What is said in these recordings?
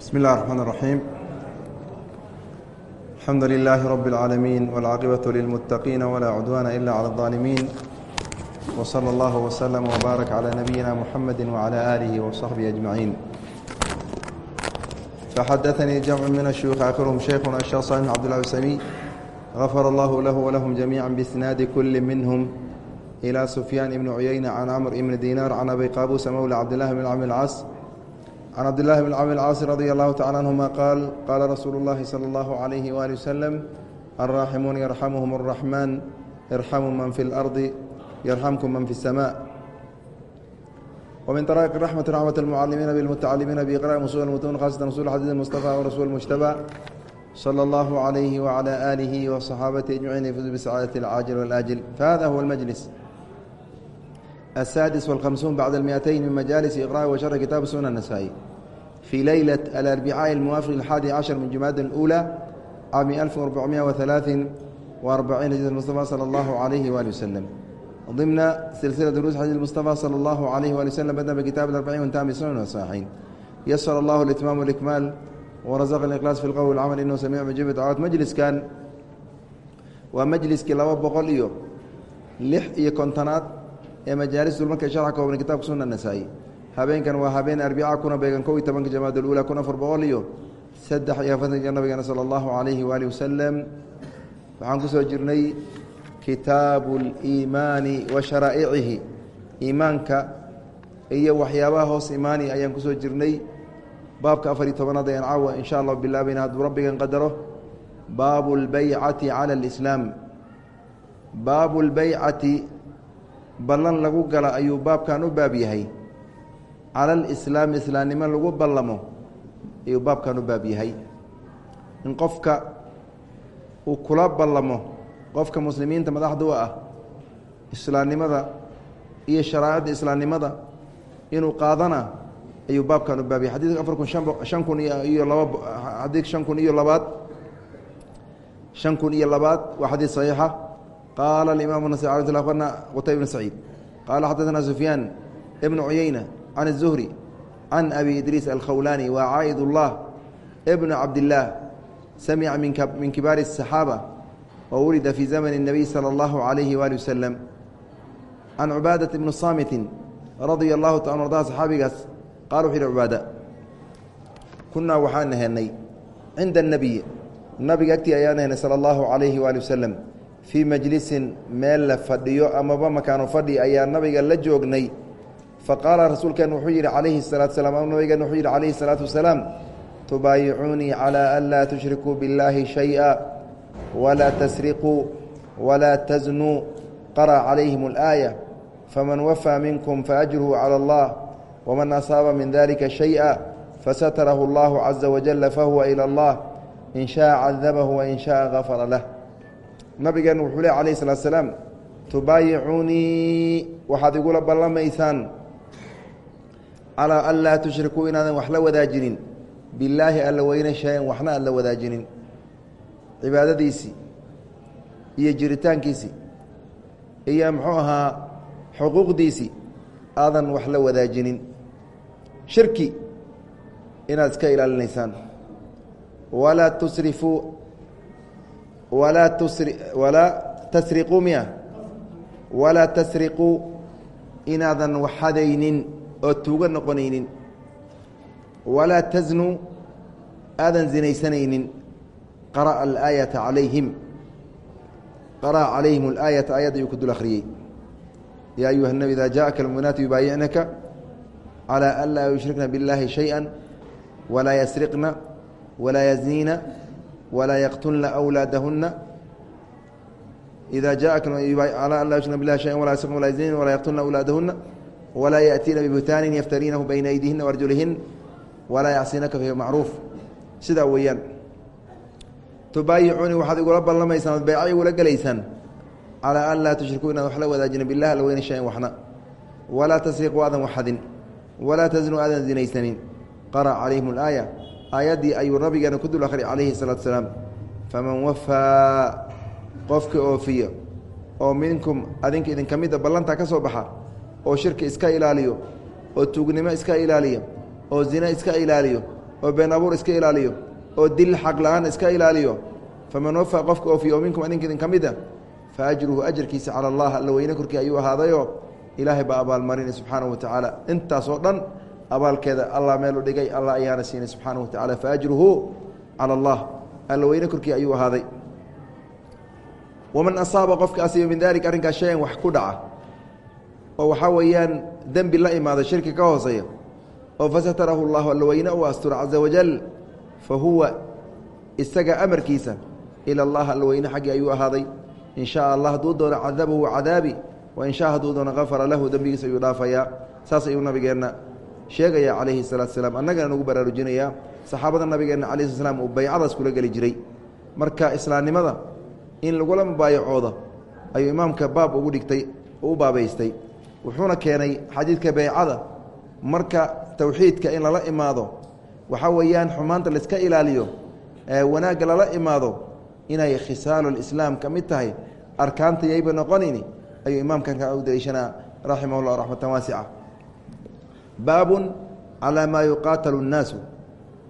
بسم الله الرحمن الرحيم الحمد لله رب العالمين والعاقبة للمتقين ولا عدوان إلا على الظالمين وصلى الله وسلم وبارك على نبينا محمد وعلى آله وصحبه أجمعين فحدثني جمع من الشيوخ آخرهم شيخنا الشيخ صالح بن عبد الله السمي غفر الله له ولهم جميعا بإسناد كل منهم إلى سفيان بن عيينة عن عمرو بن دينار عن أبي قابوس مولى عبد الله بن عمرو العاص عن عبد الله بن عمرو العاص رضي الله تعالى عنهما قال قال رسول الله صلى الله عليه وآله وسلم الراحمون يرحمهم الرحمن ارحموا من في الأرض يرحمكم من في السماء ومن طرائق الرحمة رحمة المعلمين بالمتعلمين بإقراء مصول المتون خاصة رسول الحديث المصطفى ورسول المجتبى صلى الله عليه وعلى آله وصحابته أجمعين يفوز بسعادة العاجل والآجل فهذا هو المجلس السادس والخمسون بعد المئتين من مجالس إقراء وشرح كتاب سنن النسائي في ليلة الأربعاء الموافق الحادي عشر من جماد الأولى عام 1443 هجرة المصطفى صلى الله عليه وآله وسلم ضمن سلسلة دروس حديث المصطفى صلى الله عليه وآله وسلم بدأ بكتاب الأربعين وانتهى بسنن والصحيحين يسر الله الإتمام والإكمال ورزق الإخلاص في القول والعمل إنه سميع مجيب دعوات مجلس كان ومجلس كلا بقول إيو لح إيو كونتنات ee majaalis dulmarka sharxa kooban kitabka suna nasaa-i. Habeenkan waa habeen arbica kuna beegan kow iyo tobanka jamaada ula kun afar boqol iyo saddex iyo afartanka nabigeena sala allahu calayhi waalihi wasalam waxaan ku soo jirnay kitaabu liimaani wa sharaa'icihi. Iimaanka iyo waxyaabaha hoos imaani ayaan ku soo jirnay. Baabka afar iyo tobanaad ayaan caawa insha allah bilaabayna hadduu rabbigan qadaro. Baabu lbeycati cala alislaam. Baabu lbeycati ballan lagu gala ayuu baabkan u baab yahay. Cala alislaami islaamnimo lagu ballamo ayuu baabkan u baab yahay. In qofka uu kula ballamo qofka muslimiinta madaxda u ah islaamnimada iyo sharaa'icda islaamnimada inuu qaadana ayuu baabkan u baab yahay. Xadiidka afar kun an shan kun iyo laba xadiidka shan kun iyo labaad shan kun iyo labaad waa xadiid saxiixa qala imam النasي ل abarna qtayb بn سacيid qala xadaثna سufyaan بn cuyeyna can الزهri can abi idriis alkhawlani wa caa'id الlah bn cabdالlah samica min kibaari الصaxaabة wwulida fi zamn الnabiy salى اllahu عalayhi wali waslm can cubaadaة bni samiti radia اllahu ta arda saxaabigaas qala wuxu yhi cubaada kunaa waxaan henay cinda الnabiy nabiga agtii ayaan henay salى اllahu عalayhi wali waslm fii majlisin meel la fadhiyo amaba makaano fadhi ayaa nabiga la joognay. Faqaala rasuulkeen wuxuu yidhi calayhi salatu salaam nabigeen wuxuu yidhi calayhi salaatu wasalaam tubaayicuunii calaa an laa tushrikuu billaahi shay-a walaa tasriquu walaa taznuu qara calayhim alaaya faman wafaa minkum faajruhu cala allah waman asaaba min dalika shay-a fasatarahu allahu caza wajala fahuwa ila allah in shaaa cadabahu wain shaaa gafara lah nabigeena wuxuu le alayh salaatu salaam tubaayicuunii waxaad igula ballamaysaan calaa an laa tushrikuu inaadan wax la wadaajinin. Billaahi alla weyne shay-an waxna aan la wadaajinin. Cibaadadiisii iyo jiritaankiisii iyo muxuu ahaa xuquuqdiisii aadan wax la wadaajinin. Shirki inaad iska ilaalinaysaan. Walaa tusrifuu walaa tusri walaa tasriquu miya walaa tasriquu inaadan waxadaynin oo tuuga noqonaynin walaa taznuu aadan zinaysanaynin qara'a alaayata calayhim qara'a calayhim alaayata aayad ayuu ku dul akhriyey yaa ayuha nabi idaa jaءaka almuminaatu yubaayicnaka calى an laa yushrikna biاllaahi shayئa walaa yasriqna walaa yazniina wlaa yqtulna أwlaadahuna إida jaءaka calى an la yushrikna bilah شhaya wala ysrqna wala yزnin walaa yqtulna أwlaadahuna walaa yaأtiina bibutaanin yaftarinahu bayna aydiihina وarjulihin walaa yacsinaka fi macruuf sidaa weeyaan tubaayicuuni waxaad igula ballamaysaan ood bayca igula gelaysaan calىa an laa tushrikuu inaad wax la wadaajina bilah alla weyne shayan waxna walaa tasriquu aadan waxadin walaa taznuu aadan zinaysanin qara calayhim اlaaya aayaddii ayuu nabigeena ku dul akhri calayhi salaatu salaam. Faman wafaa qofka oofiya oo minkum adinka idinka mida ballantaa ka soo baxa oo shirki iska ilaaliyo oo tuugnimo iska ilaaliyo oo zina iska ilaaliyo oo been abuur iska ilaaliyo oo dil xaq la'aan iska ilaaliyo faman wafa qofka oofiya oo minkum adinka idin ka mid a fa ajruhu ajarkiisa cala allah alla weyne korkii ayuu ahaadayoo ilaahay baa abaalmarinay subxaanahu wa tacaala. Intaasoo dhan abaalkeeda allah meelu dhigay allah ayaana siinay subxaanahu wa tacala fa ajruhu cala allah. Alla korkii ayuu ahaaday. Waman asaaba qofka asiiba min dalik arrinkaas shay-an wax ku dhaca oo waxaa weeyaan dembi la imaada shirki ka hooseeya oo fasatarahu llahu alla weyne uu astura caza wajal fa huwa isaga amarkiisa ila allah alla xaggii ayuu ahaaday. In shaa allah hadduu doono cadabahu cadaabi wa in shaa hadduu doono kafara lahu dembigiisa ayuu dhaafayaa saas ayuu nabigeenna sheegaya calayhi salaatu salaam annagana nagu baraarujinayaa saxaabada nabigeenna calayi slat slam uu baycadaas kula geli jiray. Marka islaamnimada in lagula mubaayacooda ayuu imaamka baab ugu dhigtay u baabaystay. Wuxuuna keenay xadiidka beycada marka towxiidka in lala imaado waxaa weeyaan xumaanta laiska ilaaliyo wanaagga lala imaado inay khisaalulislaam ka mid tahay arkaanta yayba noqonayni ayuu imaamkan ka u daliishanaa raximah llah raxmatan waasica baabun calaa maa yuqaatalu اnnaasu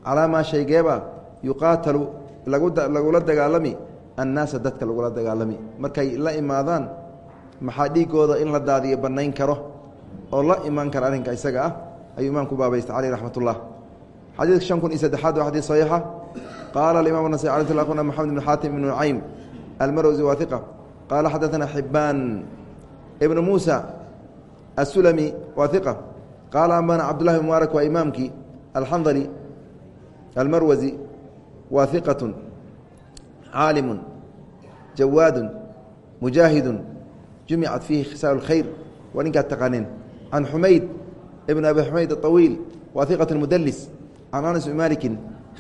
calaa maa shaygeeba yuqaatalu lagula dagaalami annaasa dadka lagula dagaalami. Markay la imaadaan maxaa dhiigooda in la daadiyo bannayn karo oo la imaan kara arrinka isaga ah? Ayuu imaamku baabaysta caleyh raxmat ullah xadiidka shan kun iyo saddexaad waa xadiid saxiixa. Qaala alimam anasai alay sl kuna maxamed ibn xaatim ibnu nucaym almarwsi waa iqa qaala xadaثana xibaan ibnu muusa asulami waa iqa qaala ambana cabdullahi mubaarak waa imaamkii alxandali almarwasi waa iqat caalimu jawaadu mujaahidu jumicat fiihi khisaal اkhayr waa ninkaad taqaaneen can xumayd ibn abi xumayd aطawiil wa iqat mudlis can anas maliki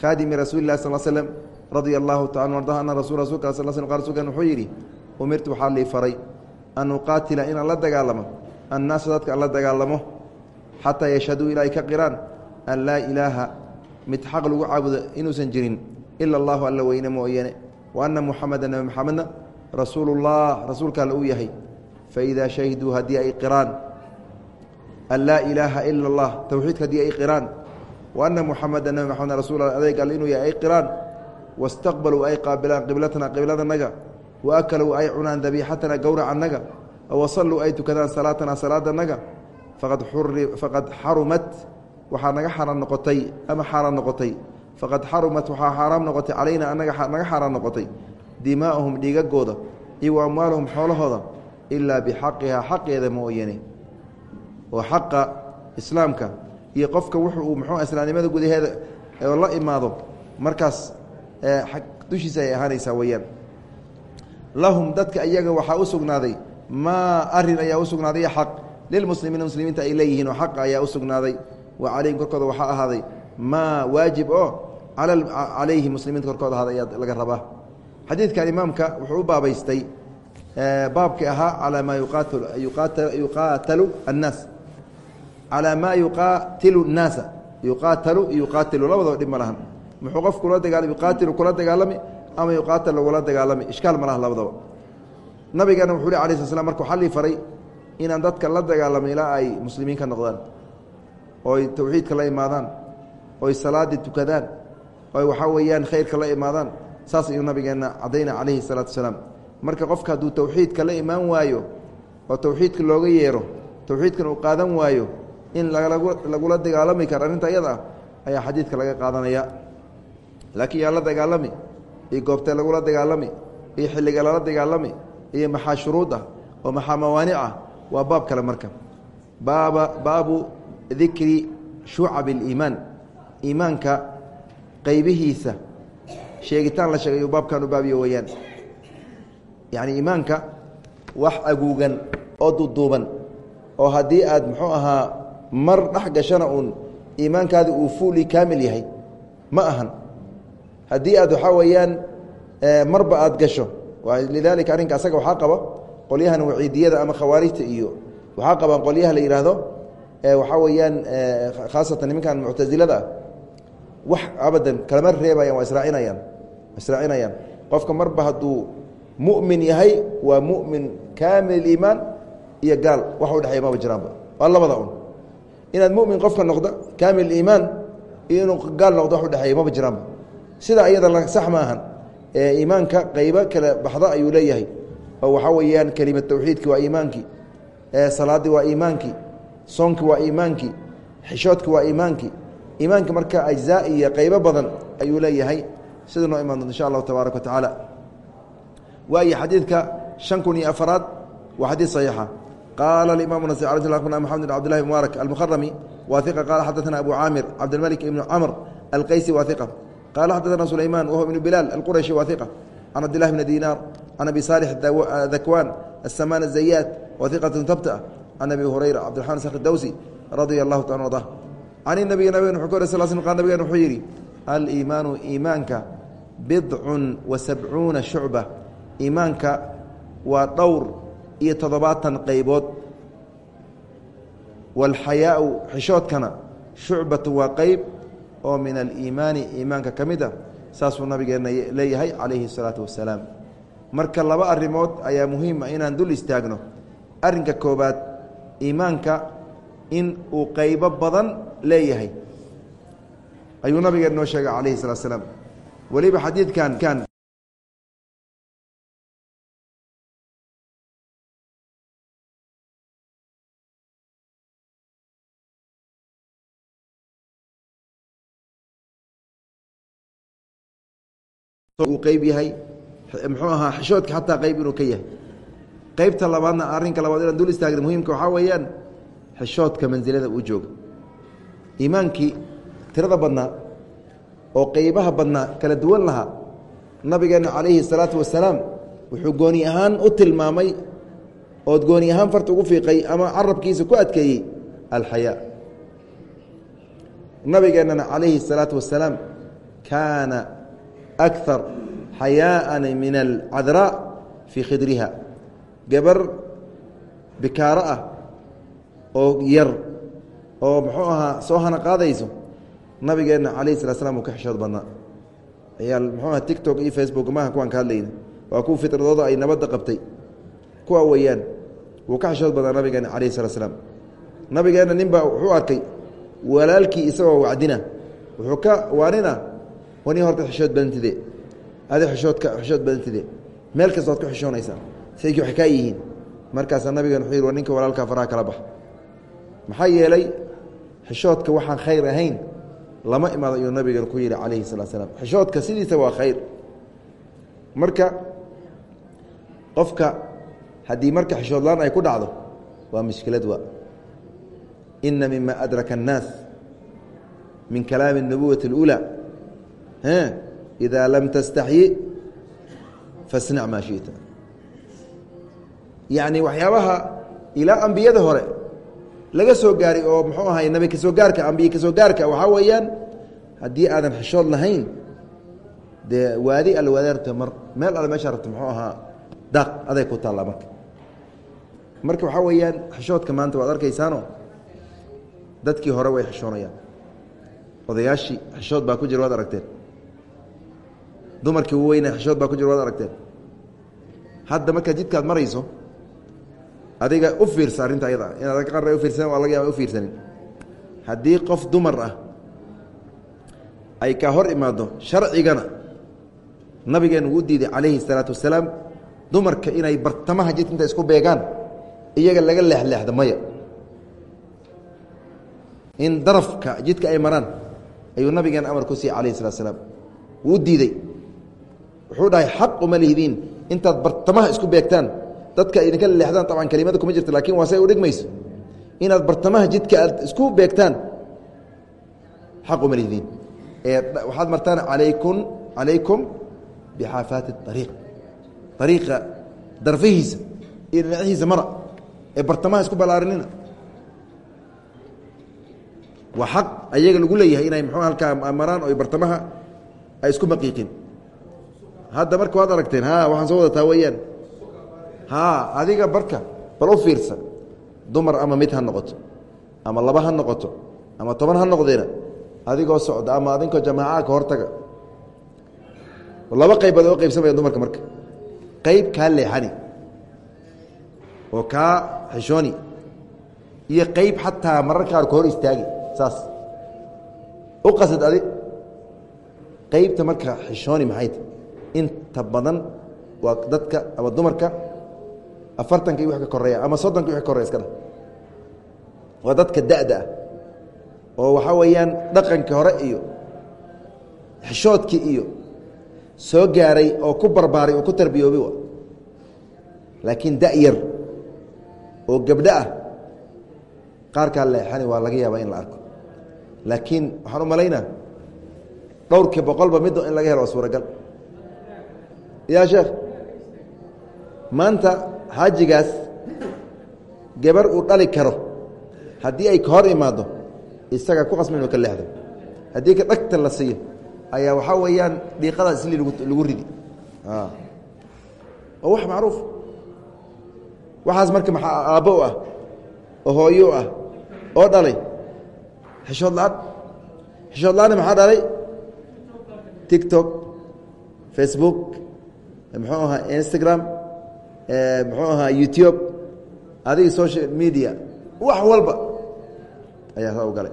khaadimi rasuuli lah sal slm radia allahu taala arda ana rasu rasulka sal sl qa rsulkan wuxuu yidhi umirtu waxaa lii faray an uqaatila inaan la dagaalamo annaasa dadka aan la dagaalamo xataa yashhaduu ilaa ay ka qiraan an laa ilaaha mid xaq lagu caabudo inuusan jirin ila allahu alla weyne mooyane wa anna muxameda nabi maxamedna rasuulullah rasuulka alle uu yahay. Faidaa shahiduu haddii ay qiraan an laa ilaaha ila allah towxiidka haddii ay qiraan. Wa anna muxameda nabi maxamed rasul adeeg alle inuu yahay ay qiraan. Wastaqbaluu ay qaabilaan qiblatana qibladanaga wa akaluu ay cunaan dabiixatana gowracanaga wasalluu ay tukadaan salaatana salaadanaga faqad xarumat waxaa naga xaaraan noqotay ama xaaraan noqotay. Faqad xarumat waxaa xaaraam noqotay calayna anaga naga xaaraan noqotay. Dimaa'uhum dhiigagooda iyo wa amwaaluhum xoolahooda ilaa bixaqihaa xaqeeda mooyane oo xaqa islaamka iyo qofka wuxu uu muxuu islaamnimada gudaheeda oo la imaado markaas dushiisa ay ahaanaysaa weeyaan. Lahum dadka iyaga waxaa u sugnaaday maa arrin ayaa u sugnaaday xaq lilmuslimiina muslimiinta ay leeyihiin oo xaqa ayaa u sugnaaday wa calayhim korkooda waxaa ahaaday maa waajib oo calayhi muslimiinta korkooda ahaaday ayaa laga rabaa xadiidkan imaamka wuxuu u baabaystay baabkii ahaa calaa maa yuqaatalu annaas calaa maa yuqaatilu nnaasa yuqaatalu yuqaatilu labadaba dhib ma lahan muxuu qof kula dagaalami yuqaatilu kula dagaalami ama yuqaatal lagula dagaalami ishkaal ma laha labadaba nabigana wuxuu hi alay sl slam markuu xallii faray inaan dadka la dagaalamo ilaa ay muslimiin ka noqdaan. Ooy towxiidka la imaadaan. Oy salaaddii tukadaan. Oy waxaa weeyaan khayrka la imaadaan. Saas ayuu nabigeenna caddayna calayhi salaatu wasalaam marka qofka hadduu towxiidka la imaan waayo oo towxiidka looga yeero towxiidkan uu qaadan waayo in lagula dagaalami karo arrinta iyada ah ayaa xadiidka laga qaadanaya. Laakiin yaa la dagaalami iyo goobtee lagula dagaalami iyo xilliga lala dagaalami iyo maxaa shuruud ah oo maxaa mawaanic ah waa baab kale marka. Baaba baabu dikri shucab اliimaan iimaanka qaybihiisa. Sheegitaan la sheegay baabkan baabiyo weeyaan yacni iimaanka wax aguugan oo duduuban oo haddii aad muxuu ahaa mar dhex gashana uun iimaankaadi uu fuuli kaamil yahay. Ma ahan. Haddii aad waxaa weeyaan marba aad gasho. Lidaalika arrinka asaga waxaa qaba qolyahan waciidiyada ama khawaarijta iyo waxaa qabaan qolyaha la yidhaahdo waxaa weeyaan khaasatan nimankan muctasilada ah wax abadan kalama reebayaan waa israacinayaan israacinayaan. Qofka marba hadduu mu'min yahay waa mu'min kaamil iimaan iyo gaal wax udhexeeya maba jiraanba. Waa labada un. Inaad mu'min qofka noqdo kaamil iimaan iyo inuu gaal noqdo wax udhexeeya maba jiraanba. Sida iyada sax ma ahan iimaanka qaybo kale baxda ayuu leeyahay oo waxaa weeyaan kelima tawxiidki waa iimaankii salaadii waa iimaankii soonki waa iimaankii xishoodki waa iimaankii iimaanka marka ajzaa iyo qaybo badan ayuu leeyahay sida noo imaan doonto insha allahu tabaaraka wa tacaala. Waayo xadiidka shan kun iyo afaraad waa xadiid saxiixa. Qaala aimam nas akhbarna maxamed bn abdillahi mubaarak almukharami wa qaala xadaثna abu caamir cabdilmalik ibnu camr alqaysi wa qaala xadaثna sulayman wahuwa ibnu bilaal alqurashi wa can cabdillahi bni dinaar can abi saalix dakwaan asamaan azayaad wa iqatun tabta can abi hurayra cabdiraxman sakh dawsi radia allahu taala arda can nabiga nabgen wuxuu ka sal sl nabgen wuxuu yidhi aliimaanu iimaanka bidcun wa sabcuuna shucba iimaanka waa dhowr iyo toddobaatan qaybood waalxayaau xishoodkana shucbatu waa qeyb oo min aliimaani iimaanka ka mid a saasuu nabigeenna leeyahay calayhi الsalaatu wasalaam marka laba arrimood ayaa muhiima inaan dul istaagno. Arrinka koobaad iimaanka in uu qaybo badan leeyahay. Ayuu nabigeen noo sheegay calayhi الsalatu slaam weliba xadiidkan kan uu qeyb yahay muxuu ahaa xishoodka xataa qeyb inuu ka yahay. Qeybta labaadna arrinka labaad inaan dul istaagna muhiimka waxaa weeyaan xishoodka mansilada uu jooga iimaankii tirada badnaa oo qeybaha badnaa kala duwan lahaa nabigeenna calayhi salaatu wasalaam wuxuu gooni ahaan u tilmaamay ood gooni ahaan farta ugu fiiqay ama carabkiisa ku adkeeyey alxayaa. Nabigeennana calayhi salaatu wasalaam kaana akar xayaaءan min alcadraa fii khidriha gabar bikaaro ah oo yar oo muxuu ahaa soo hana qaadayso nabigeenna calayh slat slam uu ka xishood badnaa ayaal muxuu aha tictok iyo facebook maaha kuwaan ka hadlayna waa kuwa fitradooda ay nabadda qabtay kuwa weeyaan wuu ka xishood badnaa nabigeenna calayh salat slaam nabigeenna nin baa wuxuu arkay walaalkii isagoo wacdina wuxuu ka waanina wani horta xishood badantide adi ishoodka xishood badantide meel kasta waad ku xishoonaysaa sayki waxay kaa yihiin markaasaa nabigan wuxuu yidhi war ninka walaalkaa faraha kala bax maxaa yeelay xishoodka waxaan khayr ahayn lama imaado ayuu nabigan ku yidhi calayhi salatu slaam xishoodka sidiisa waa khayr marka qofka haddii marka xishoodlaan ay ku dhacdo waa mushkilad waa ina mima adraka الnaas min kalaami الnubuwati اlأulى إida lam tastaxyi fasnac maa shita yacni waxyaabaha ilaa ambiyada hore laga soo gaaray oo muxuu ahay nabi ka soo gaarka ambiye ka soo gaarka waxaa weeyaan haddii aadan xishood lahayn dee waadi alla wadaarta mar meel alle meeshaa rabta muxuu ahaa daaq aday ku taallaa marka marka waxaa weeyaan xishoodka maanta waad arkaysaano dadkii hore way xishoonayaan odayaashii xishood baa ku jira waad aragteen dumarkii weyne xashood baa ku jir waad aragteen. Hadda markaad jidkaad marayso adiga u fiirsa arrinta ayada inaad qara ufiirsan waa laga yaaba ufiirsanin haddii qof dumar ah ay kaa hor imaado sharcigana nabigeenu uu diiday calayhi salaatu wasalaam dumarka inay bartamaha jidkinta isku beegaan iyaga laga leexleexda maya. In darafka jidka ay maraan ayuu nabigeen amarku siiyey calayhi salatu asalaam wuu diidey wuxuu dhahay xaq uma lihidiin intaad bartamaha isku beegtaan. Dadka idinka leexdaan abcan kelimada kuma jirta laakiin waa say udhigmayso inaad bartamaha jidka aad isku beegtaan xaq uma lihidiin waxaad martaan alaykum calaykum bixaafaati ariiq ariiqa darfihiisa iyo dhinacihiisa mara ee bartamaha isku balaarinina waa xaq ayaga lagu leeyahay inay mxuu halkaa maraan o bartamaha ay isku maqiiqin hadda marka waad aragteen ha waxaan soo wadataa weeyaan. Ha adiga barka bal u fiirsa. Dumar ama mid ha noqoto ama laba ha noqoto ama toban ha noqdeena adigoo socda ama adinkoo jamaacaha ka hortaga laba qaybood oo qaybsamaya dumarka marka. Qayb kaa leexani oo kaa xishooni iyo qayb xataa mararka qaar ka hor istaagi saas. U qasad adi qeybta marka xishooni maxay ta inta badan waa dadka ama dumarka afartanka iyo wax ka koreeya ama soddonka wax ka koreya iska dha waa dadka da-da ah. Oo waxaa weeyaan dhaqankii hore iyo xishoodkii iyo soo gaaray oo ku barbaaray oo ku tarbiyoobi laakiin da-yar oo gabdho ah qaarkaa leexani waa laga yaabaa in la arko. Laakiin waxaan u malaynaa dhowrkii boqolba middo in laga helo waa suuragal yaa sheekh maanta xaajigaas gabar uu dhali karo haddii ay ka hor imaaddo isaga ku qasma ka leexdo. Haddii ka dhagta la siiyo ayaa waxaa weeyaan dhiiqadaas isli lagu ridi. Oo wax macruuf. Waxaas marka maxaa aabbo ah oo hooyo ah oo dhalay. Xishood la'aan. Xishood la'aanna maxaa dhalay? Tiktok facebook muxuu ahaa instagram muxuu ahaa youtube adiga social media wax walba ayaa saa u galay.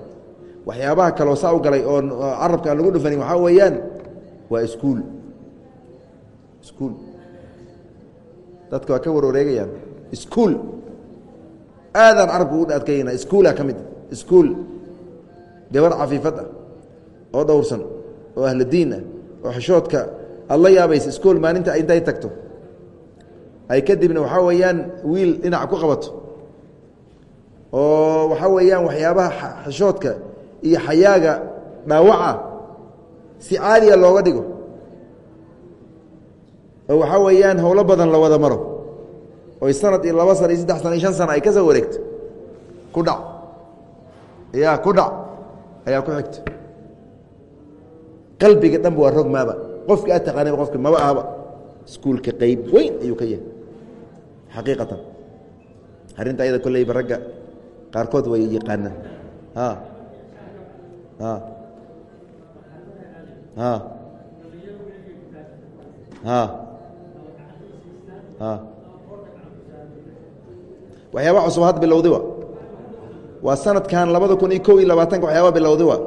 Waxyaabaha kaloo saa u galay oo carabka aan lagu dhufanin waxaa weeyaan waa iskuol iskuol dadka waa ka warwareegayaan iskuol aadaan carabka ugu adkayna iskuola ka mid. Iskuol gabar cafiifad ah oo dhowrsan oo ahlu diin ah oo xishoodka aad la yaabaysa iskuol maalinta intay tagto. Ay kadibna waxaa weeyaan wiil dhinac ku qabato. Oo waxaa weeyaan waxyaabaha xishoodka iyo xayaaga dhaawaca si caadiya looga dhigo. Oo waxaa weeyaan howlo badan la wada maro. Oy sanad iyo laba sana iyo saddex sana iyo shan sana ay ka soo wareegto. Ku dhac. Ya ku dhac. Ayaa ku xigta. Qalbiga dhanba waa rog maaba qofki aad taqaanaba qofki maba ahaba. Iskuulka qeyb weyn ayuu ka yahay. Xaqiiqatan. Arrinta ayada kolleyba ragga qaarkood way yaqaanaan. A a a a a waxyaaba cusub had bilowday wa? Waa sanadkan labada kun iyo kow iyo labaatanka waxyaaba bilowday wa ha waa la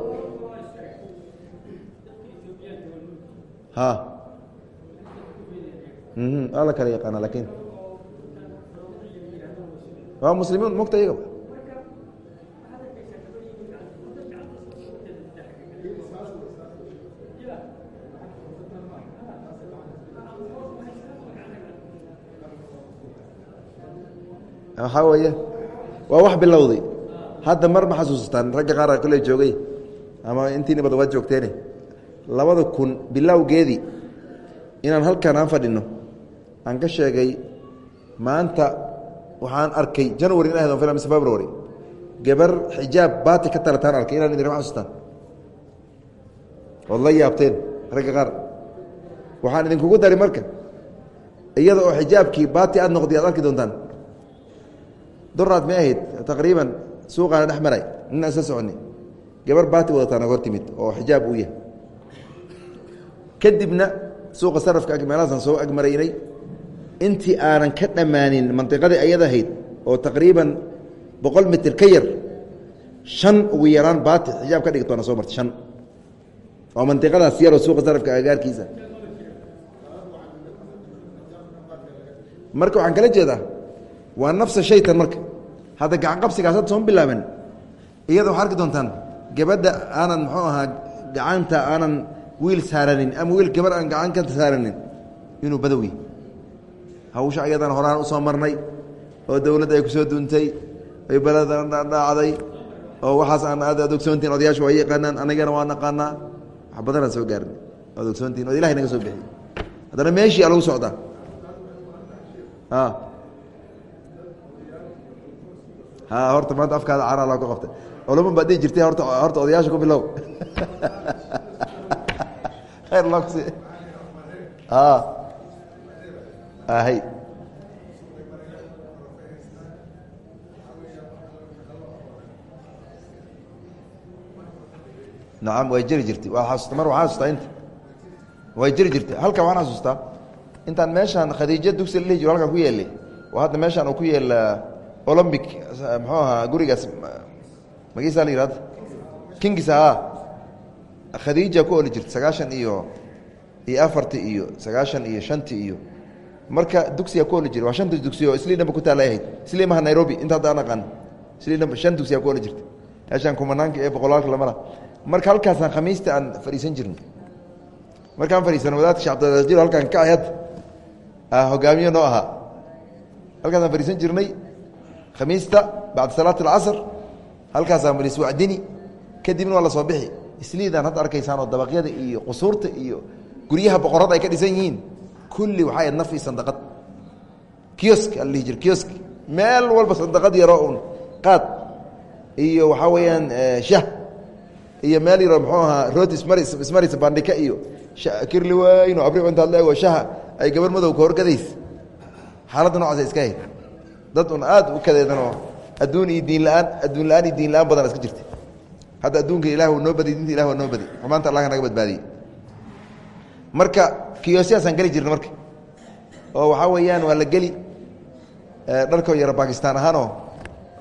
kala yaqaana laakiin waa muslimiin mogta iyaga. Waxaa weeye waa wax bilowday. Hadda mar ma xasuusataan ragga qaar kole joogay. Ama intiini badan waad joogteene labada kun bilowgeedii inaan halkan aan fadhino aan ka sheegay maanta waxaan arkay january in mise february. Gabar xijaab baati ka talataan arkay inaan idin xasuustaan ood la yaabteen ragga qaar. Waxaan idinkugu dari marka iyada oo xijaabkii baati aad noqday aad arki doontaan. Duraad may ahayd taqriiban suuqaana dhex maray nin aan sla soconi gabar baati wadataan hor timid oo xijaab uu yahay kadibna suuqa sarafka meelahaasaan soo agmaraynay intii aanan ka dhammaanin mandiqadii ayad ahayd oo taqriiban boqol mitir ka yar shan ugu yaraan baati xijaab ka dhigtoona soo martay shan. Oo mandiqadaas yaroo suuqa sarafka agagaarkiisa marka waxaan kala jeedaa waa nafsa shaytan marka. Hadda gacan qabsigaas hadda sooma bilaaban iyada waxaa arki doontaan gabadha aanan muxuu ahaa gacanta aanan wiil saaranin ama wiil gabar aan gacan ka saaranin inuu badowi hawsha ayadan horaan u soo marnay oo dowladda ay ku soo duuntay ay beladan dhacday oo waxaas aan aad ad ogsoontihin odayaashu waa yaqaanaan anagana waa naqaanaa. Wax badanaan soo gaarnay ad ogsoontihin od ilahay naga soo bixiy haddana meeshii lagu socdaa? Horta maanta afkaada caana la ka qabtay. Culama baa dhihi jirtay horta horta odayaasha ku bilow hay nacam way jiri jirtay waa xasuusta mar waa xasuustaa inta. Way jiri jirtay halkan waan xasuustaa intaan meeshaan khadiija dugsi la dhihi jiro halkan ku yeelay. Oo hadda meeshaan uu ku yeela olombic muxuu ahaa gurigaas magiisa la yihahdo kingis a khadiija ku oli jirta sagaashan iyo iyo afarti iyo sagaashan iyo shanti iyo. Marka dugsiga ku oli jira waa shanta dugsi oo islii dhanba ku taala ahayd. Islii maha nairobi inta hadda aan aqaan islii dhanba shan dugsiga ku oli jirta meeshaan kumanaanka ee boqolaalka lamala marka halkaasaan khamiista aan fadhiisan jirnay. Markaan fadhiisano wadaadka shee abdilajir halkaan ka ahay hadda hogaamiye noo ahaa. Halkaasaan fadhiisan jirnay khamiista bacda salaat alcasr halkaasaan fadhiis wacdini. Kadibna waa la soo bixi isliidaan hadda arkaysaan oo dabaqyada iyo qusuurta iyo guryaha boqorada ay ka dhisan yihiin kulli waxaa ahayd naf iyo sandaqad. Kiosk ala dhihi jir kiosk. Meel walba sandaqad yaroo un qaad. Iyo waxaa weeyaan shah. Iyo meel yaroo muxuu ahaa rooti ismaris ismaris bandhika iyo kirli weyno abri intaad leego shaha ay gabar madow ka horgadays. Xaaladda noocaasa iska hayd. Dad un aad u kadeedanoo adduun iyo diin la'aan adduun la'aan iyo diin la'aan badan iska jirta hadda adduunka ilah noo badiy dinta ilah waa noo badiy xumaanta allah naga badbaadiyey marka kiyosyaasaan geli jirna marka. Oo waxaa weeyaan waa la geli dharkoo yaro bakistaan ahaanoo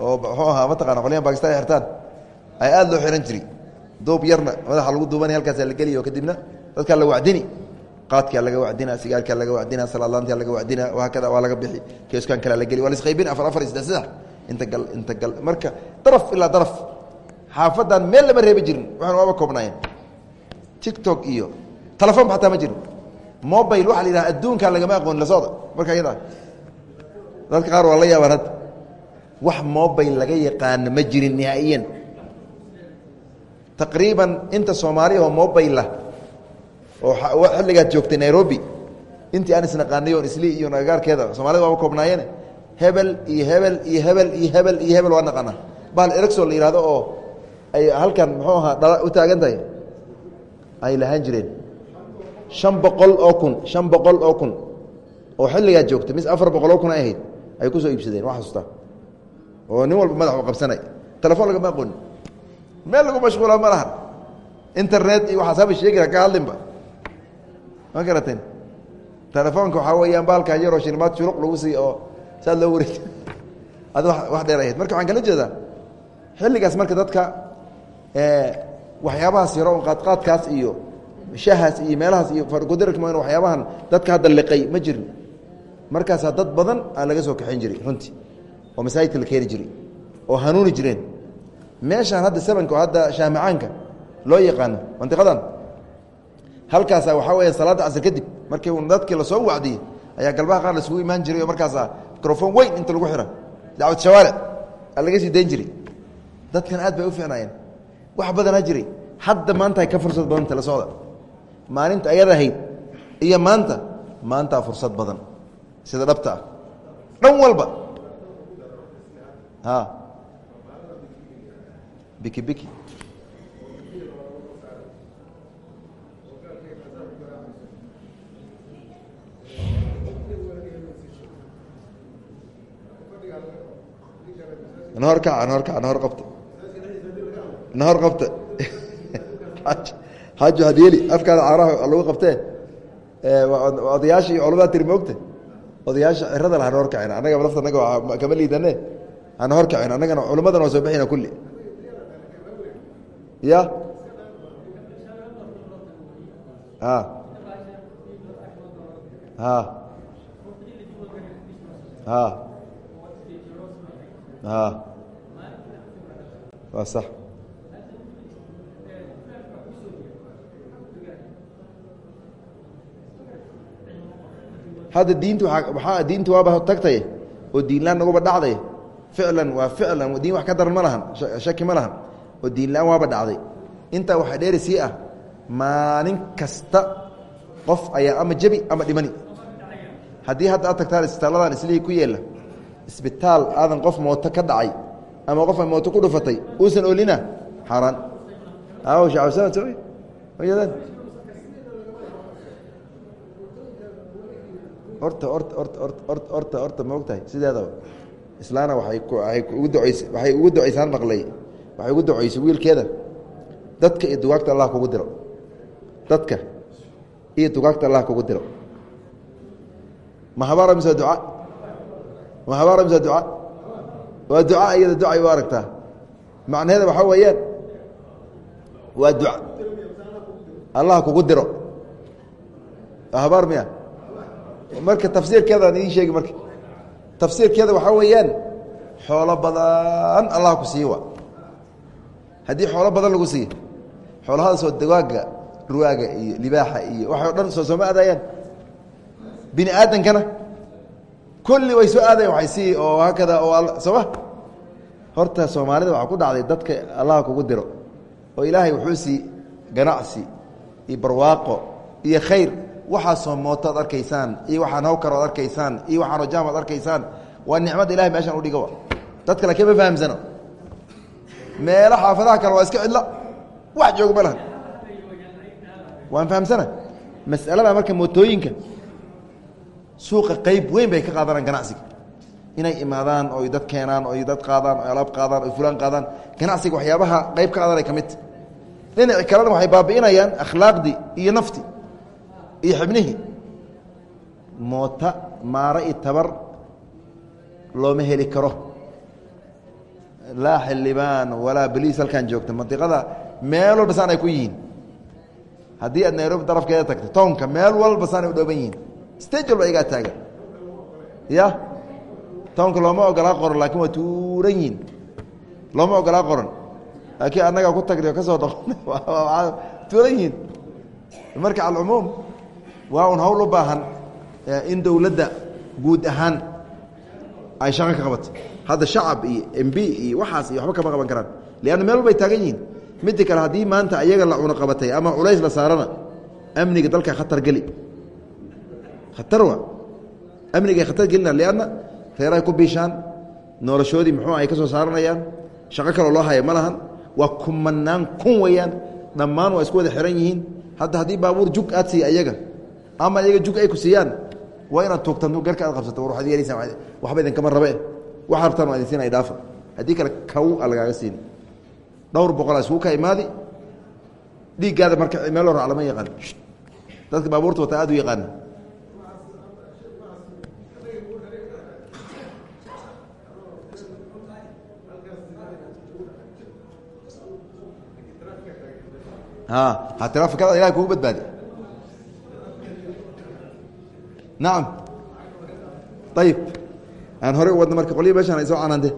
oo muxuu ahaa mataqana qolyahan bakistan ay xirtaan ay aada loo xihan jiri. Duub yarna madaxa lagu duubanaya halkaasaa la geliy oo kadibna dadkaa la wacdini. Qaadkaa laga wacdina sigaarkaa laga wacdina salaadlaantaa laga wacdina haakada waa laga bixi. Kioskan kalea la geli. Waa lasqaybin afar afar saddex saddex inta gal inta gal marka daraf ilaa daraf xaafadan meel lama reebi jirin. Waxaan waaba koobnaayeen tictok iyo telefoonba xataa ma jirin. Mobile waxa la yidhaha adduunkaa lagama aqoon la socda. Marka iyada dadka qaar waa la yaabaan hadda. Wax mobile laga yaqaano ma jirin nihaa'iyan taqriiban inta soomaaliya oo mobile ah oo xilligaad joogtay nairobi intii aan isnaqaanay oon isli iyo nagagaarkeeda soomaalida waaba koobnaayeen. Hebel iyo hebel iyo hebel iyo hebel iyo hebel waa naqaanaa. Bahal erexo la yihahdo oo ay halkan muxuu ahaa dhala u taagan tahay ay lahaan jireen. Shan boqol oo kun shan boqol oo kun. Oo xilligaad joogtay mis afar boqol oo kun ay ahayd ay ku soo iibsadeen waa xasuustaa oo nin walba madax u qabsanay. Telefoon lagama aqoonin meel lagu mashquula ma lahan. Internet iyo waxaas haba sheegi ka hadlinba ma garateen? Telefoonka waxaa weeyaan baalkaa yaroo shilmaad shuruq lagu sii oo saad loo wareeg ad wax dheer ahayd. Marka waxaan kala jeedaa xilligaas marka dadka waxyaabahaas yaro qaadqaadkaas iyo shahaas iyo meelahaas iyo fargudirka ma waxyaabahan dadka hadda liqay ma jirin. Markaasaa dad badan aa laga soo kaxayn jiray runtii oo masaajidka la keeni jiray oo hanuuni jireen. Meeshaan hadda sabanka oo hadda shaamacaanka loo yaqaano mantiqadan halkaasaa waxaa weya salaadda casr kadib markii dadkii la soo wacdiyey ayaa galbaha qaar laisugu imaan jiray oo markaasaa microfon weyn inta lagu xira dacwad shawaaric aa laga sii dayn jiray dadkan aad bay u fiicnaayeen wax badanaa jiray hadda maanta ka fursad badanta la socda. Maalinta ayad ahayd iyo maanta maantaa fursad badan. Sida dhabta ah. Dhan walba. Biki biki. Nahor kaca nahor kaca nahor qabta nahor qabta xaajo hadyeeli afkaada caaraha lagu qabtee odayaasha iyo culamada tiri moogta odayaasha cirada la hana hor kacin annaga lafta anaga kama liidane hana hor kacin annagana culummadan waa soo bixina kulli ya a a a a waa sax hadda diinta waaa diinta waaba tagtay oo diinlaan naguba dhacday. Ficlan waa ficlan diin wax ka daran ma lahan shaki ma lahan oo diinlaan waaba dhacday. Intaa waxaa dheeri sii ah maalin kasta qof ayaa ama jebi ama dhimani. Haddii hadda aad tagtaan isbitaaladan islihii ku yeela isbitaal aadan qof mooto ka dhacay ama qof mooto ku dhufatay uusan olina xaaraan horta orta orta ort ort orta orta ma og tahay sideedaba islaana waay ugu duays waxay ugu ducaysaan maqlay. Waxay ugu ducaysay wiilkeeda. Dadka iyo dugaagta allah kugu diro dadka iyo dugaagta allah kugu diro ma habaara mise duca? Ma habaara mise duca? Waa duca iyada ducay u aragtaa. Macnaheeda waxaa weeyaan waa duca. Allah kugu diro habaar miya marka tafsiirkeedaan idiin sheegi marka. Tafsiirkeeda waxaa weeyaan xoolo badan allah ku siiye wa. Haddii xoolo badan lagu siiyo xoolahadaasoo dawaaga ruwaaga iyo libaaxa iyo waxay o dhan soo sooma aadaayaan bini aadankana? Kulli way soo aadayan waay sii oo haakada oo sooma horta soomaalida waxaa ku dhacday dadka allah kugu diro oo ilaahay wuxuu sii ganacsi iyo barwaaqo iyo khayr waxaasoo mooto ad arkaysaan iyo waxaan hawkar ad arkaysaan iyo waxaan hojaam ad arkaysaan waa nicmada ilahay meeshaan udhigo dadka laakiin ma fahamsano. Meelo xaafadaha kale waa iska cidlo. Wax jooga ma laha. Waan fahamsana. Masalada marka mootooyinka suuqa qeyb weyn bay ka qaadanaan ganacsiga. Inay imaadaan oy dad keenaan oy dad qaadaan oy alaab qaadaan oy fulaan qaadaan. Ganacsiga waxyaabaha qeyb ka qaadanay ka midta dhinaci kalena waxay baabi'inayaan akhlaaqdii iyo nafti iyo xibnihii moota maaro iyo tabar looma heli karo. Laa xildhibaan walaa baliis halkaan joogta. Mandiqada meel walba saan ay ku yihiin. Haddii aad nairobi darafkeeda tagto townka meel walba saanay u dhooban yihiin. Stage walba igaa taagan ya? Townka looma ogolaa qoran laakiin waa tuuran yihiin. Looma ogolaa qoran. Laakiin annagaa ku tagni oo ka soo dhaqon tuuran yihiin. Marka alcumuum waa un hawl u baahan in dowladda guud ahaan ay shaqo ka qabato. Hadda shacab iyo m b iyo waxaas iyo waxba kama qaban karaan. Leanna meel walbay taagan yihiin. Midda kale haddii maanta ayaga la cuno ama culays la saarana amniga dalka khatar geli. Khatar wa amnigay khatar gelina lianna? Reeray ku biishaan noloshoodii muxuu ay ka soo saaranayaan shaqo kaloo loo haya ma lahan. Waa kumanaan kun weeyaan dhammaan waa isku wada xiran yihiin. Hadda haddii baabuur jug aad siiya ayaga ama ayaga jug ay ku siiyaan. Waa inaad tuugtan garka aad qabsato war waxaad yeelaysaa waxba idinkama rabe waxa rabtaan waa idin siinay dhaafa. Haddii kale kaw a lagaaga siini dhowr boqolaa iskugu ka imaadi. Dhiiggaada marka meel hor lama yaqaan. Dadka baabuurta wataa aad u yaqaana ha ha trafikada ilahay kugu badbaadi nacam ayib aan horey u wadna marka qolya meeshaan ay soo canaante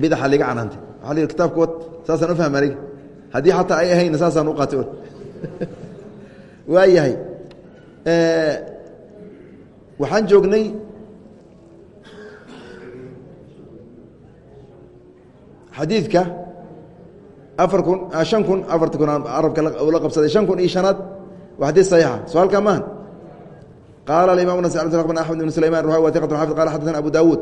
bidaxa liga canaante waaa la yidhi kitaabka wad saasaan u fahma aniga. Haddii xataa ay ahayna saasaan u qaatay waa yahay. Waxaan joognay xadiidka afar kun shan kun afarta kun arabka la qabsaday. Shan kun iyo shanaad. Waa xadiid saxiixa. So halkaa maaha qaala aimam nas bn axmed ibn sulayman ruha wa iqat xafid qala xadana abu dawuud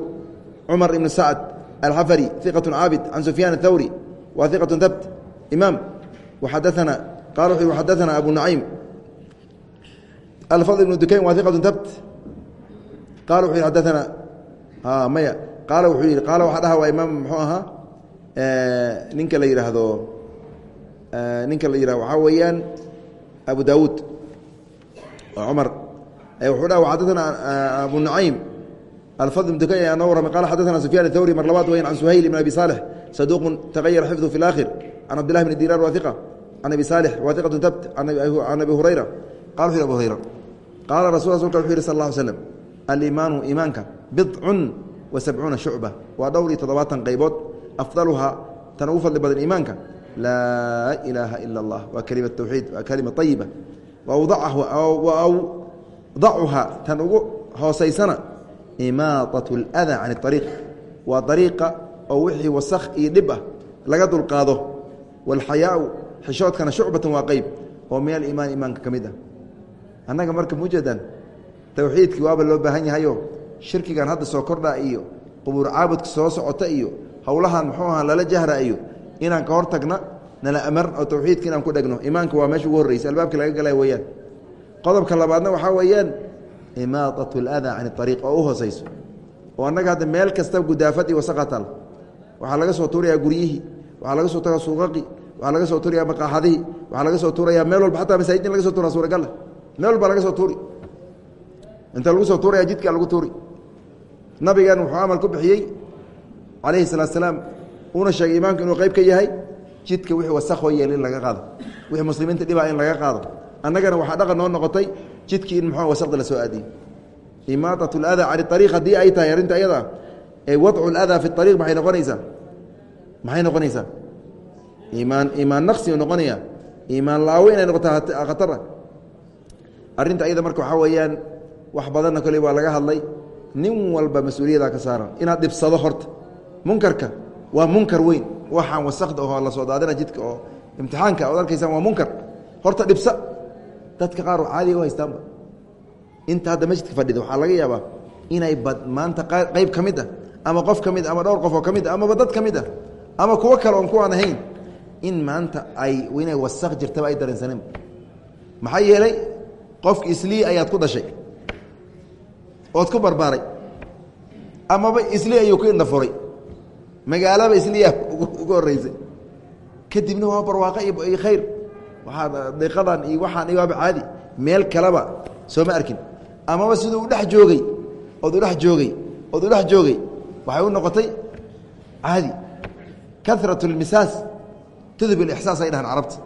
cumar ibn sacd alxafari iqaة caabid can sufyaan الthawri wa iqaة habt imaam waxadaana qala wuxu xadaana abu naciim alfadl ibn dukayn wa iqaة habt qala wuxuu yihi xadaana maya qaala wuxuu yihi qaala waxaa dhaha waa imaam muxuu ahaa ninka la yidhaahdo ninka la yihahdo waxaa weeyaan abu dawuud oo cumar wuxuu dhaha xadaana abu naciim الفضل بن دكي أنه ورمي قال حدثنا سفيان الثوري مر لبات وين عن سهيل بن أبي صالح صدوق تغير حفظه في الآخر عن عبد الله بن الدينار واثقة عن أبي صالح واثقة ثبت عن أبي هريرة قال في أبو هريرة قال رسول الله صلى الله عليه وسلم الإيمان إيمانك بضع وسبعون شعبة ودوري تضباطا قيبوت أفضلها تنوفا لبدن إيمانك لا إله إلا الله وكلمة التوحيد وكلمة طيبة وأوضعه وأوضعها تنوو هوسيسنا imaaطaة اlأdaa can الطariiq waa dariiqa oo wixii wasakh iyo dhib ah laga dulqaado wاlxayaau xishoodkana shucbatan waa qeyb oo min alimaan imaanka ka mid ah annaga marka mujeedan towxiidkii waaba loo baahan yahayo shirkigan hadda soo kordha iyo qubuur caabudka soo socota iyo howlahan muxuu aha lala jahra iyo inaan ka hor tagna nala amar oo towxiidka inaan ku dhegno imaanka waa meesha ugu horreysa albaabka laga galay weyaan qodobka labaadna waxaa weeyaan imaaطaة اlأdaa can الطariiq oo u hooseyso oo annaga hadda meel kasta gudaafad iyo wasaqa tal waxaa laga soo tuurayaa guryihii waxaa laga soo tagaa suuqaqi waxaa laga soo tuurayaa maqaaxadihii waxaa laga soo tuurayaa meel walba xataa masaajid in laga so tuura suuragala meel walba laga soo tuuri inta lagu soo tuuraya jidka lagu tuuri nabigan wuxuu amal ku bixiyey calayhi الsalatu salaam uuna sheegay imaamku inuu qeyb ka yahay jidka wixii wasakoo yeel in laga qaado wixii muslimiinta dhibaa in laga qaado annagana waxaa dhaqan noo noqotay jidkii in muxua wasaqda la soo aadiyo imaatat اladaa can ariiq haddii ay tahay arrinta ayada ee wadcu ladaa fi ariiq maay noqonaysaa? Maxay noqonaysaa? Iimaan iimaan naqsi noqonaya. Iimaan laawo inay noqota ah, khatara. Arrinta ayada marka waxaa weeyaan wax badanna koley waa laga hadlay. Nin walba mas'uuliyada ka saaran inaad dhibsado horta. Munkarka waa munkar weyn. Waxaan wasakda oo la soo daadina jidka oo imtixaanka ood arkaysaan waa munkar. Horta dhibsa dadka qaar caadiga u haystaanba inta hadda masjidka fadhida waxaa laga yaabaa inay maanta qeyb ka mid ah ama qof ka mid ama dhowr qof oo ka mid ah amaba dad ka mid ah ama kuwo kale oon kuwaan ahayn in maanta ay inay wasaq jirtaba ay dareensaneen maxaa yeelay qofka islii ayaad ku dhashay ood ku barbaaray amaba isli ayuu ku indhafuray magaalaba isliya ugu horeysay kadibna waa barwaaqo iyo khayr diqadan iyo waxaan waaba caadi meel kaleba sooma arkin. Amaba siduu udhex joogay ood udhex joogay ood udhex joogay waxay u noqotay caadi. Karat اlmisaas tudib اlixsaas ay dhahaan carabta.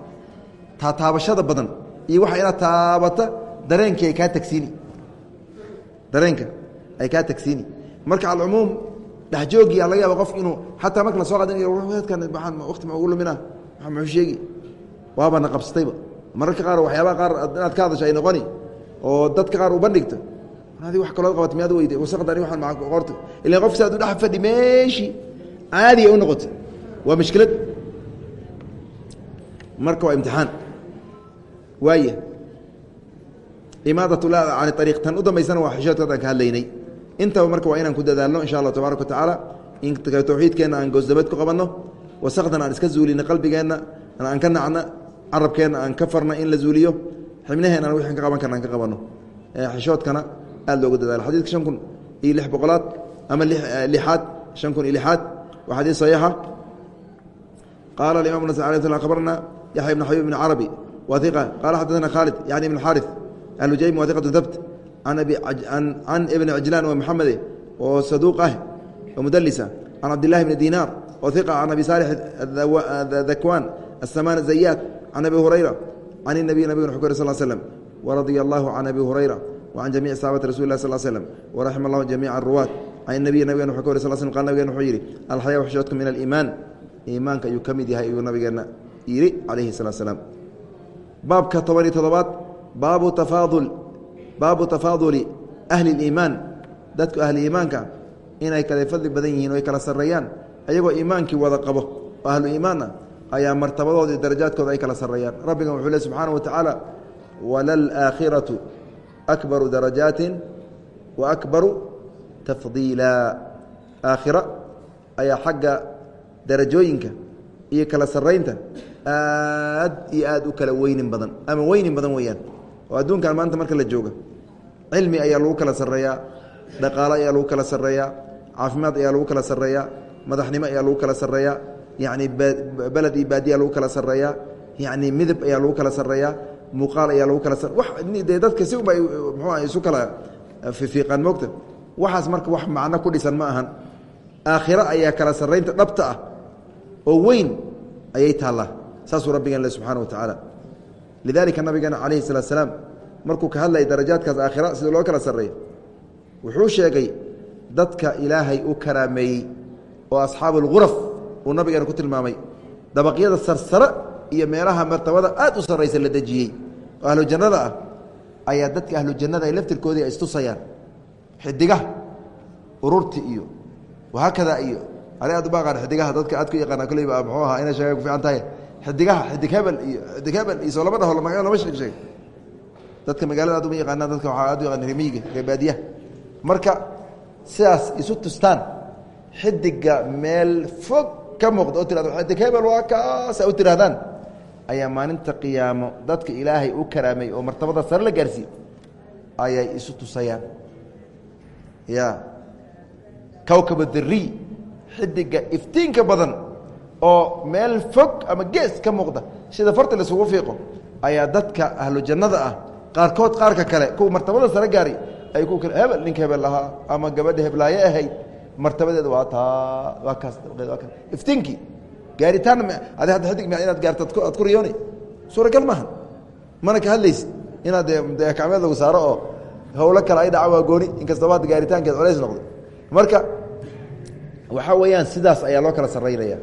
Taataabashada badan iyo waxa inaad taabata dareenkii ay kaa tagsiini. Dareenka ay kaa tagsiini. Marka alcumuum dhexjoogiyaa laga yaaba qof inuu xataa marka la soo waaan wati ma ugu lumina waa muxuu sheegi waabana qabsatayba mararka qaar waxyaabaha qaar inaad ka hadasho ay noqoni oo dadka qaar u bandhigto adi wa kaloo qabat miyaad weyde wasaqdani waan maa qorta ilan qof saad u dhex fadhi meeshii caadiya u noqotay waa mushkilad marka waa imtixaan. Waaya imaadat la can ariiq tan u dambaysana waa xishoodkaadaan ka hadlaynay. Intaba marka waa inaan ku dadaalno insha allah tabaaraka wa tacaala in tawxiidkeenna aan goosdabad ku qabanno wasaqdan aan iska zuulino qalbigeenna aan ka nacno carabkeenna aan ka farno in la zuuliyo. Xibnaheenna wixii ka qaban karna aan ka qabanno xishoodkana aad loogu dadaalo. Xadiidka shan kun iyo lix boqolaad ama lixaad shan kun iyo lixaad waa xadiid saxiixa. Qaala alimam nas alay sl abarna yaxya ibn xabib ibn carabi wa iqa qaala xadadana khaalid yani ibn xaarith alujaymi wa iqatu habt can ibn cajlaan wa maxamede oo saduuq ah oo mudalisa can cabdillahi bni dinaar oo iqa can abi saalix dakwaan asamaan zayaad can abi hurayra can inabiy nabig wxu kuri sl slm waradia allahu can abi hurayra wacan jamici saxaabati rasuli lah sl slm waraxima allahu jamiica aruwaat can inabiy nabigen wxu ka wari sl slm qal nabigeen wuxuu yidhi alxayaa waxshoodku min aliimaan iimaanka ayuu ka mid yahay ayuu nabigeenna yidhi calayhi salaat slaam baabka toban iyo todobaad baabu tafaadul baabu tafaaduli ahli اliimaan dadku ahli iimaanka inay kala fadli badan yihiin o ay kala sarreeyaan ayagoo iimaankii wada qabo oo ahlu iimaana ayaa martabadoodii darajaadkooda ay kala sarreeyaan. Rabbigan wuxuu le subxaana wa tacaala walalaakhiratu akbaru darajaatin wa akbaru tafdiila. Aakhira ayaa xagga darajooyinka iyo kala sarraynta aad iyo aad u kala weynin badan ama weynin badan weeyaan. Oo adduunkan maanta marka la jooga cilmi ayaa lagu kala sarreeyaa dhaqaalo ayaa lagu kala sarreeyaa caafimaad ayaa lagu kala sarreeyaa madaxnimo ayaa lagu kala sarreeyaa yacni beled iyo baadiya lagu kala sareeyaa yacni midab ayaa lagu kala sareeyaa muuqaal ayaa lagu kala dee dadka si unba mxuua isu kala fiiqaan moogta. Waxaas marka wax macno ku dhisan ma ahan. Aakhiro ayaa kala sarraynta dhabta ah. Oo weyn ayay taallaa. Saasuu rabbigan le subxaana wa tacaala lidaalika nabigeena calayhi salaat slaam markuu ka hadlayay darajaadkaas aakhira sida loo kala sarreeyo wuxuu sheegay dadka ilaahay u karaameeyey oo asxaabu اlguraf uu nabigeena ku tilmaamay. Dabaqyada sarsare iyo meelaha martabada aad u sarraysa la dejiyey oo ahlu jannada ah ayaa dadka ahlu ay laftirkoodii ay istusayaan. Xidigaha ururti iyo wahaakada iyo ani aad uma aqaan xidigaha dadka aad ku yaqaana koleyba muxuu ahaa inay sheega ku fiican tahay. Xidigaha xidig hebel iyo xidig hebel iyo soo lama dhaho maga lama sheeg sheeg. Dadka magaalada aad uma yaqaanaan dadka waxaa aad u yaqaan remiyiga reebaadiyaha marka sidaas isu tustaan xidiga meel fog ka muuqda oo xidig hebel waa kaasa u tihaahdaan ayaa maalinta qiyaamo dadka ilaahay u karaamay oo martabada sare la gaarsiiye ayay isu tusayaan. Ya kowkaba dariy xidiga iftiinka badan oo meel fog ama gees ka muuqda sida farta laisugu fiiqo ayaa dadka ahlu jannada ah qaarkood qaarka kale kuwa martabada sare gaaray ay ku hebel ninka hebel ahaa ama gabadha heblaaye ahayd martabadeeda waa taa waa kaas waa kaas. Iftiinkii gaaritaan adi hadda xidig inaad gaarto ad ku riyooni. Suuragal maaha mana ka hadlaysid inaad kacmeed lagu saaro oo hawlo kale ay dhaca waa gooni inkastaba hadda gaaritaankeed culays noqdo. Marka waxaa weeyaan sidaas ayaa loo kala saraynaya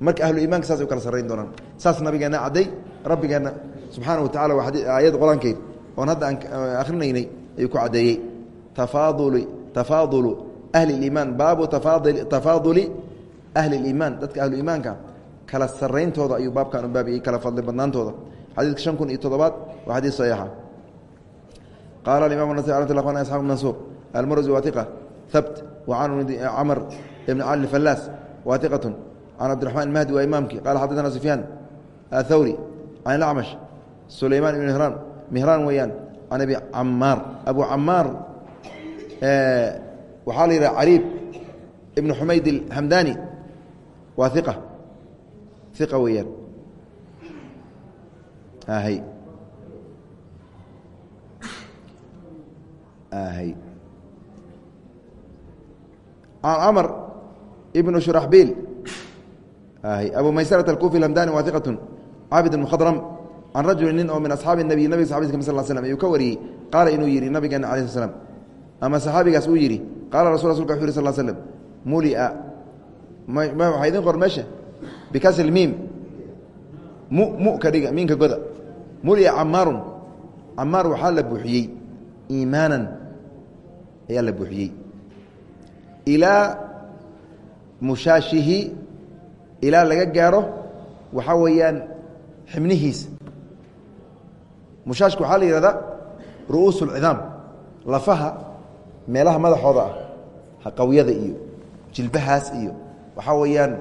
marka ahlu imaanka saas u kala sarrayn doonaan. Saas nabigeena cadday rabbigeenna subxaana wa tacala waa aayad qur'aankeed oon hadda aan akrinaynay ayuu ku caddeeyey tafaaduli tafaadulu ahli imaan baabu tafaaduli ahli اimaan dadka ahluimaanka kala sarayntooda ayuu baabkan ubaabiy kala fadli badnaantooda. Xadiidka shan kun iyo toddobaad waa xadiid saxiixa. Qaala imam nas a isxaq mansuur almursi waatiqa habt wacamr ibn cali falaas waatiqatu can cabdiraxmaan mahdi waa imaamkii. Qala xadana sufyaan athawri can acmash sulaymaan ibn mhraan mihraan weeyaan can abi camaar abu camaar waxaa la yidhaha cariib ibn xumayd اhamdani waa iqa iqa weeyaan hy hy can camr ibn shuraxbiil abu maysرة الكوفي الhmdani wa ثiqة caabid mkhadrm can rajuli nin oo min aصxaabi النabiy nabig saxabis ka sl slm ayuu ka wariyey qaala inuu yihi nabigeena ala sl slm ama saxaabigaas uu yidhi qaala rasul rasulka wuxu yh sl slm mulia waxaa idin qor meesha bikasr miim mu mu ka dhiga miinka goda mulia camaarun camaar waxaa la buuxiyey iimaanan ayaa la buuxiyey ilaa mushaashihi ilaa laga gaaro waxaa weeyaan xibnihiisa mushaashka waxaa la yihahdaa ru'uus اlcidaam lafaha meelaha madaxooda ah haqawyada iyo jilbahaas iyo waxaa weeyaan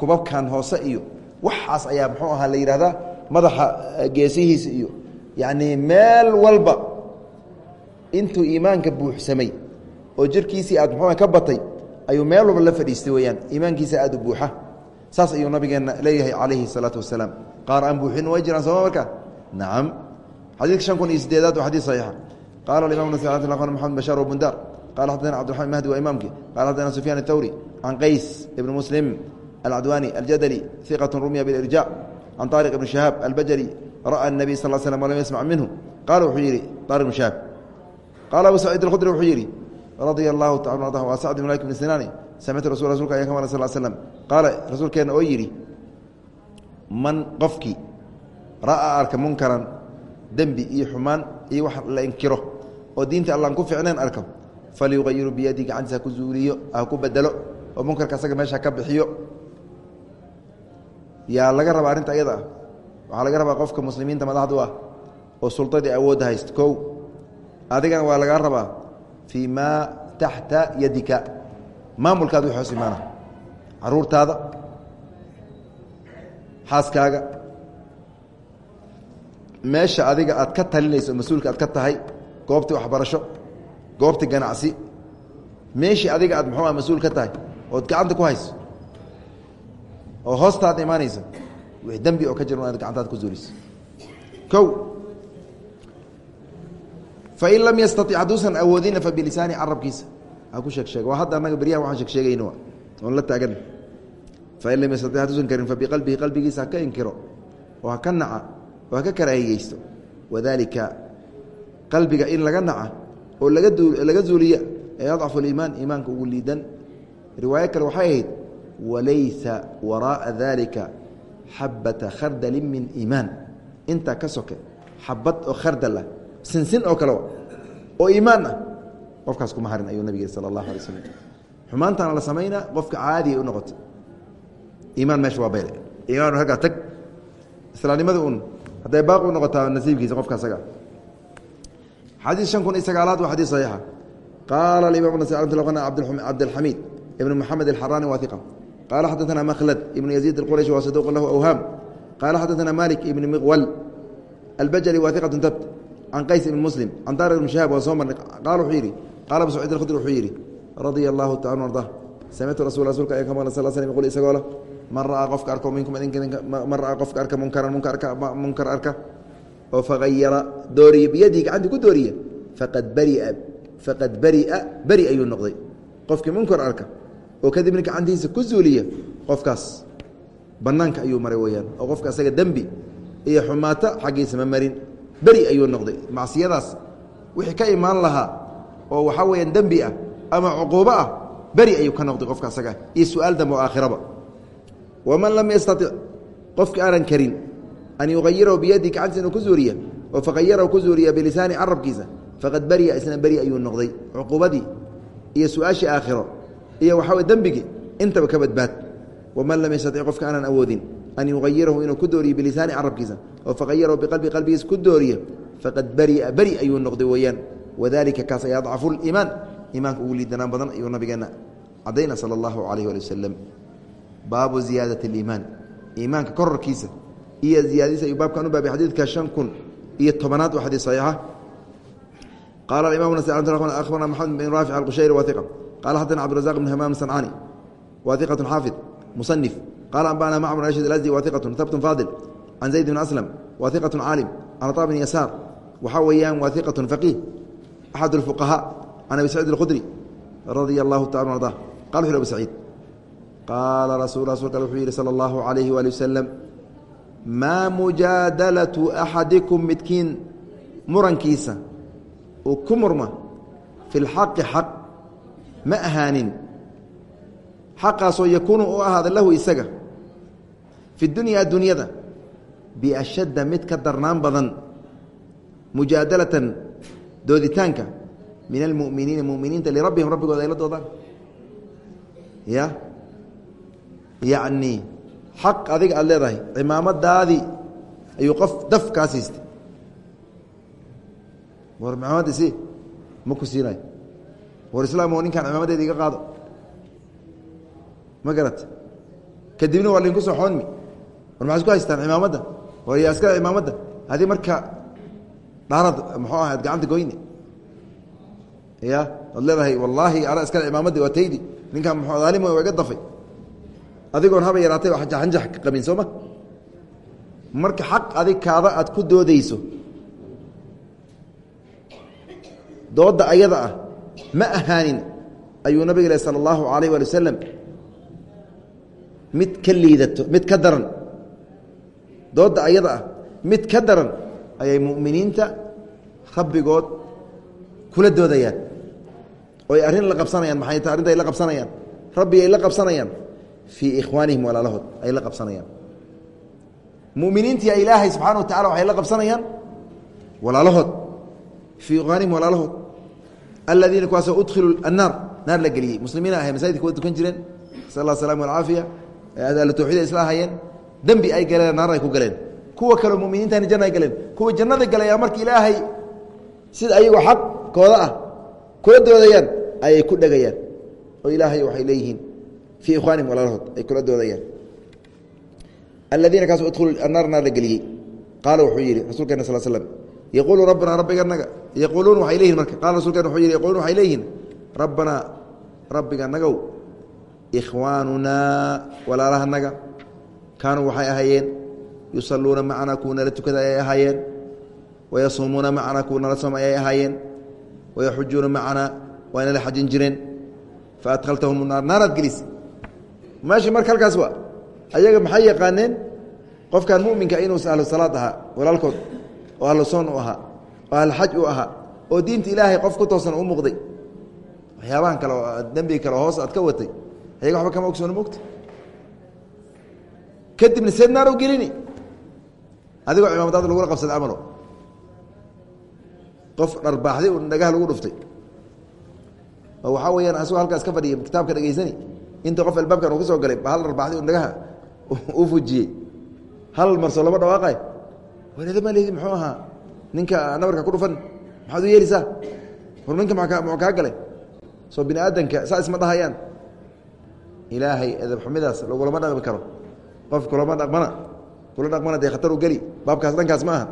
kubabkan hoose iyo waxaas ayaa muxuu ahaa la yidhahdaa madaxa geesihiisa iyo yacnii meel walba intuu iimaanka buuxsamay oo jirkiisii aad muxuu ka batay ayuu meel walba la fadhiistay weyaan iimaankiisa aad u buuxa. Saas ayuu nabigeenna leeyahay calayhi الsalaatu wasalaam. Qaar aan buuxin way jiraan sooma marka? Nacam xadiidka shan kun iyo sideedaad waa xadid saxiixa. Qala imam maxamed bashaar wbundar qala xadana cbdiraman mahdi waa imaamki qala xadana sufyaan الthawri can qays ibn muslim alcadwani aljadli iqaة rumya biاlirjac can طariq ibn shahaab albajali ra'a الnabiy sal slm walam yasmac minhu qala wuxuu yidhi ariq ibn shahaab qaala abu saciid اlkhudri wuxuu yidhi radia allahu taala ardah wa sacd ibn malik bn sinaani samictu rasul rasulka ayaa ka maqlay sal slm qaala rasuulkeenna oo yidhi man qofkii ra'aa arka munkaran dembi iyo xumaan iyo wax la inkiro oo diinta allaan ku ficnayn arko falyuqayiru biyadi gacantiisa ha ku zuuliyo ha ku bedelo oo munkarka asaga meesha ka bixiyo yaa laga rabaa arrinta ayada ah waxaa laga rabaa qofka muslimiinta madaxdu ah oo sultadii awoodda hayst kow adigana waa lagaa rabaa fii maa taxta yadika maamulkaada wixi imaana caruurtaada xaaskaaga meesha adiga aad ka talinayso mas'uulka aad ka tahay goobtii waxbarasho goobtii ganacsi meeshii adiga aad muxuu mas'uul ka tahay ood gacanta ku hayso oo hoostaada imaanaysa wix dembi oo ka jira inaad gacantaada ku zuuliso. Kow fain lam yastatic hadduusan awoodina fa bilisaani carabkiisa ha ku sheeg sheeg waa hadda annaga beryahan waxaan sheeg sheegayno oon la taagan fain lam yastatic hadduusan karin fa biqalbihi qalbigiisa ha ka inkiro oo ha ka naca oo ha ka karaahiyeysto. Wadaalika qalbiga in laga naca oo laga zuuliya ee adcafu liimaan iimaanka ugu liidan. Riwaayo kale waxay ahayd walaysa waraaa dalika xabata khardalin min iimaan. Intaa ka soke oo khardal ah sinsin oo kale oo iimaan ah. Qofkaas kuma harin ayuu nabig sala allahu alay slam xumaantana la samaynaa qofka caadiya u noqoto. Iimaan meesha waa bayl iimaan halkaa tag. Islaamnimada un hadday baaq u noqotaa nasiibkiisa qofka xadiid shan kun iyo sagaalaad waa xadiid saxiixa qaala aimam cabdilxamiid ibn moxamed alxaraani waa iqa qaala xadaثana makhlad ibn yaziid اquraysh waa saduq lahu awhaam qaala xadaثana malik ibn miqwal albajali waa iqatu tabt can qays ibn muslim can taariq ibn shahaab waa soo marnay qaala wuxuu yidhi qaala abu saciid alkhudri wuxuu yidhi radia allahu taala arda samictu rasul rasulka ayaa ka maqlay sal slm qul isagoo leh man ra'aa qofka arko minkum man ra'aa qofka arka munkaran munkar arka oo fagayara dooriye biyadii gacantii ku dooriya faqad baria faqad baria beri ayuu noqday. Qofkii munkar arka oo kadibna gacantiisa ku zuuliya qofkaas banaanka ayuu maray weyaan oo qofka asaga dembi iyo xumaato xaggiisa ma marin. Beri ayuu noqday. Macsiyadaas wixii ka imaan lahaa oo waxaa weyaan dembi ah ama cuquubo ah beri ayuu ka noqday qofka asaga. Iyo su'aal dambe oo aakhiraba. Waman lam yastatic qofki aanan karin an yuayirahu biyadi gacantiisa inuu ku zuuriya oo faqayarahu ku zuuriya bilisaani carabkiisa faqad beriya isna beri ayuu noqday cuquubadii iyo su'aashii aakhiro iyo waxaa wey dembigii intaba ka badbaad waman lam yastatic qofka aanan awoodin an yuayirahu inuu ku dooriyo bilisaani carabkiisa oo faqayarahu biqalbi qalbigiisa ku dooriyo faqad beria beri ayuu noqday weeyaan wadalika kaas ay adcafu liimaan iimaanka ugu liidanaan badan ayuu nabigeena cadayna sala allahu calayh ali wasalam baabu ziyaadati aliimaan iimaanka kororkiisa iyo ziyaadadiisa ayuu baabkan u baabay xadiidka shan kun iyo tobanaad waa xadiis saxiixa qala imam abarna maxamed bin raafic alqushayri wa iqa qala xadana cabdirazaq bn hamaam sancani wa iqatu xaafid musanif qala anbana macmar rashid alazdi wa iqatu habtun faadil can zayd bn aslam wa iqatu caalim can aطa bn yasaar waxaa weeyaan wa iqatu faqiih axad اlfuqahaa can abi saciid اlkhudri radia allahu taala arda qala wuxu abu saciid qaala rasul rasulka wuxuu yihi salى اllahu alayhi waali wasalam maa mujaadalatu axadikum midkiin murankiisa. Uu ku murma. Fi lxaqi xaq ma ahaanin. Xaqaasoo yakuunu u ahaada lahu isaga. Fi dunyaa dunyada. Biashadda mid ka darnaan badan. Mujaadalatan dooditaanka. Min almu'miniina muminiinta lirabbihim rabbigooda ay la doodaan. Ya? Yacni xaq adiga aada leedahay cimaamadaadii ayuu qof daf kaa siistay. War cimaamada si ma ku siinayo. War islaam oo ninkaan cimaamadeeda iga qaado. Ma garat kadibna waa laydinku soo xoonmi war maxaad isku haystaan cimaamadda war yaa iska cimaamadda haddii marka dhaarad muxuu ahayd gacanta goyne ya waad leedahay wallaahi ana iskale cimaamaddi waa taydi. Ninkaan mu daalim waa iga dafay adigoon haba yaraatay hanjax qabin soo ma? Marka xaq adig kaada aad ku doodeyso dooda ayada ah ma ahaanin ayuu nabig leh sala allahu alayh waali wasalam mid ka liidato mid ka daran. Dooda ayada ah mid ka daran ayay mu'miniinta rabbigood kula doodayaan. Oy arrin la qabsanayaan maxay ta arrinta ay la qabsanayaan? Rabbi ay la qabsanayaan fii ikhwaanihim walaalahood ay la qabsanayaan. Muminiintii ilaahay subxana wa tacala waxay la qabsanayaan? Walaalahood fii ikhwaanihim walaalahood aladiina kuwaasoo udkhilu annaar naar la geliyey. Muslimiina ahay masaajidka kuwa dukan jireen. Sal alla slam alcaafiya ahlu tawxiid ay isla ahayeen dembi ay galeen naar ay ku galeen. Kuwa kaleo muminiintani janna ay galeen. Kuwa jannada galayaa marka ilaahay sida ayagoo xaqkooda ah kula doodayaan ayay ku dhegayaan oo ilaahay waxay leeyihiin fii ikhwaanihim walaalahood ay kula doodayaan aladiina kaas udkhulu annaar naar la geliyey qaala wuxuu yidhi rasuulkeena sal slm yaquulu rabbanaa rabbiganaga yaquuluun waxay leeyihiin marka qaala rasulkeen wuxuu yidhi yaquuluun waxay leeyihiin rabbanaa rabbiganagow ikhwaanunaa walaalahanaga kaanuu waxay ahaayeen yusaluuna macanaa kuwa nala tukada ayay ahaayeen wayasuumuuna macanaa kuwa nala soom ayay ahaayeen wayaxujuuna macanaa waa nala xajin jireen faadkhaltahum naar naaraad gelis meesha marka halkaas waa. Ayaga maxay yaqaaneen? Qofkan muminka inuusa ahlu salaad ahaa walaalkood oo ahlu soon u ahaa oo ahlu xaj u ahaa oo diinta ilaahay qof ku toosan u muuqday. Waxyaabahan kale oo dembiga kale hoos aad ka watay. Ayaga waxba kama ogsoona mogta kadibna seed naar u gelini adigoo cimaamadaada lagula qabsaday amalo. Qof dharbaaxday dhagaha lagu dhuftay. Oo waxaa weyaan inta qof albaabkan uu ka soo galay hal dharbaaxday u dhagaha u fujiyey hal marso lama dhawaaqay. Wareeda ma ledi muxuu ahaa? Ninka nabarka ku dhufan maxaad u yeelisaa? War ninka muu kaa galay? Soo bini aadanka saa isma dhahayaan. Ilaahay edab xumidaas lagulama dhaqmi karo. Qof kulama dhaqmana kula dhaqmana dee khatar u geli. Baabkaas dhankaas ma aha.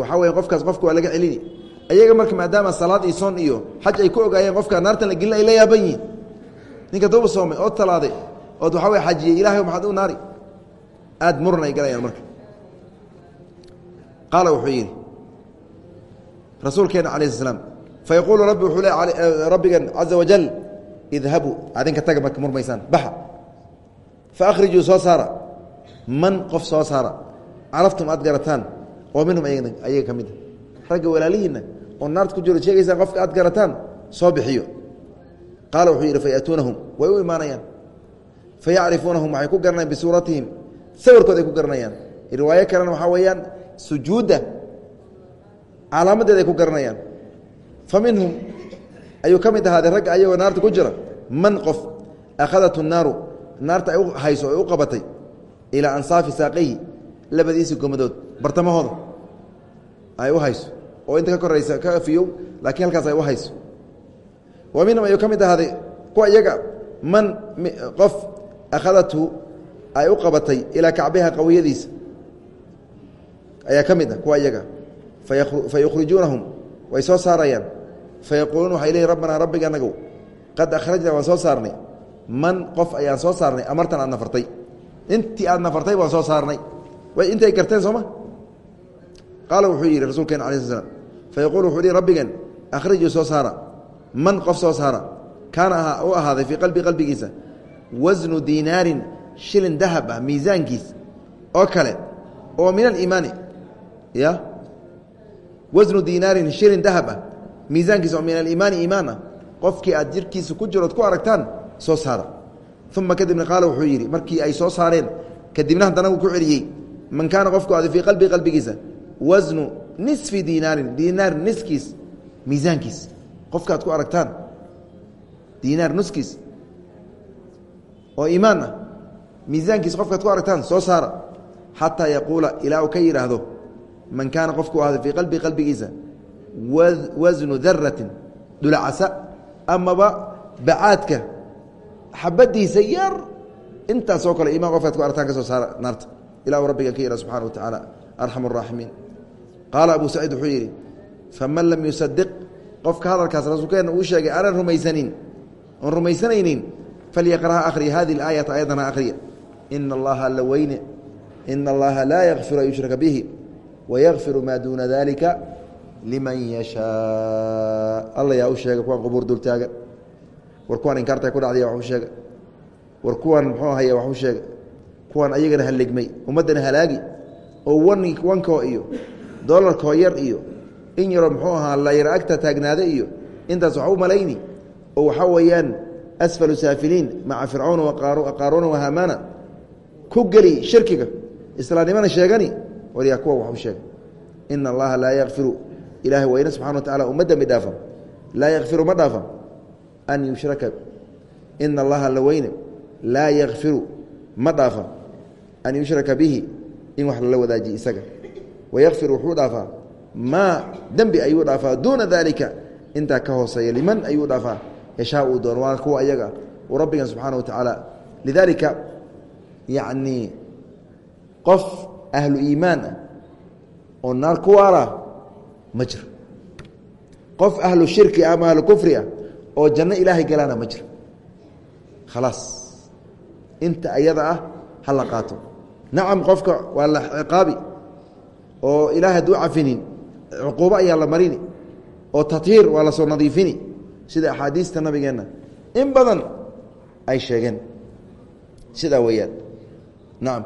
Waxaa weya qofkaas qofka waa laga celini. Ayaga marka maadaama salaad iyo soon iyo xaj ay ku ogaayeen qofka naartan la gelin ay la yaaban yihiin ninka duuba soomay oo talaaday ood waxaa wey xajiyey ilahay maxaad u naari. Aad muran ay galayaan marka. Qaala wuxuu yidhi rasuulkeena alayh sl fayaquulu rabbi wuxuu le rabbigan caza wajal idhabuu adinka taga marka murmaysaan baxa. Fa akhrijuu soo saara. Man qof soo saara. Caraftum aad garataan oo minhum ayaga ka mid a ragga walaalihiinna oo naarta ku jiro sheegaysaan qofka aad garataan soo bixiyo qaala wuxuu yidhi fayatuunahum. Way u imaanayaan. Fayacrifuunahum waxay ku garanayaan bisuuratihim. Sawirkood ay ku garanayaan riwaayo kalena waxaa weeyaan sujuudda calaamadeed ay ku garanayaan fa minhum ayuu ka mid ahaaday ragga ayagoo naarta ku jira. Man qof akhadathu naaru naarta ay u hayso ay u qabatay ilaa ansaafi saaqayhi labadiisi gomadood bartamahooda ay u hayso. Oo inta ka koraysa ka afiyow laakiin halkaas ay u hayso minhum ayuu ka mid ahaaday kuwa iyaga man qof akhadathu ay u qabatay ilaa kacbiha qawiyadiisa. Ayaa ka mid ah kuwa iyaga. Fa yukhrijuunahum way soo saarayaan. Fa yaquuluun waxay leeyiin rabbanaa rabbiga anagow qad akhrajna waan soo saarnay. Man qof ayaan soo saarnay amartan aad nafartay. Intii aad nafartay waan soo saarnay. Way intay garteen sooma qaala wuxuu yidhi rasuulkeena ala man qof soo saara kaana u ahaaday fii qalbi qalbigiisa wasnu diinaarin shilin dahab ah miisaankiis oo kale oo min aliimaani ya? Wasnu diinaarin shilin dahab ah miisaankiisa oo min aliimaani iimaan ah qofkii aad jirkiisa ku jirood ku aragtaan soo saara. Uma kadibna qaala wuxuu yidhi markii ay soo saareen kadibna haddana uu ku celiyey man kaana qofku aada fii qalbii qalbigiisa wasnu nisfi diinaarin diinaar qofka aad ku aragtaan diinaar nuskiis oo iimaan ah miisaankiis qofkaad ku aragtaan soo saara xataa yaquula ilaa uu ka yidhaahdo man kaana qofku ahda fii qalbii qalbigiisa wasnu daratin dhulacasa amaba bacaadka xabadiisa yar. Intaasoo kale iman qofkaad ku aragtaan ka saara naarta ilaa uu rabbiga ka yidhah subxana wa tacaala arxam araaximiin qaala abu saciid wuxuu yidhi faman lam yusadiq qofka hadalkaas rasuulkeenna uu sheegay aanan rumaysanin oon rumaysanaynin falyaqraha akhri hadihi اlaayata ayadana akhriya. Ina allaha alla weyne allaha laa yakfiru an yushraka bihi wayakfiru maa duuna dalika liman yashaa. Alla yaa u sheega kuwaan qubuur dultaagan war kuwaan inkaarta ku dhacdaya wax u sheega war kuwaan muxuu ahaya wax u sheega kuwaan ayagana haligmay ummaddana halaagi oo wan wankoo iyo dolarkoo yar iyo in yaroo muxuu ahaa layar agta taagnaada iyo intaas wax u malayni. Oo waxaa weeyaan asfalu saafiliin maca fircauna waqaaruuna wahamana ku geli shirkiga. Islaamnimana sheegani waryaa kuwa wax sheega ina allaha laa yakfiru ilahay weyne subxana wa tacala uma dembi dhaafa laa yakfiru ma dhaafa an yushraka ina allaha la weyne laa yakfiru ma dhaafa an yushraka bihi in wax lala wadaajiye isaga. Wayakfir wuxuu dhaafaa maa dembi ayuu dhaafaa duuna dalika intaa ka hooseeya liman ayuu dhaafaa yashaa uu doono waana kuwa ayaga uu rabbigan subxaana wa tacaala lidaalika yacnii qof ahlu iimaan ah oo naar ku waala ma jiro. Qof ahlu shirki ama ahlu kufri ah oo janno ilaahay galaana ma jiro. Khalaas. Inta ayada ah ha la qaato. Nacam qofka waa la ciqaabi oo ilahay hadduu cafinin cuquubo ayaa la marini oo tathiir waa la nadiifini. Sida axaadiista nabigeenna. In badan ay sheegeen. Sidaa weeyaan. Nacam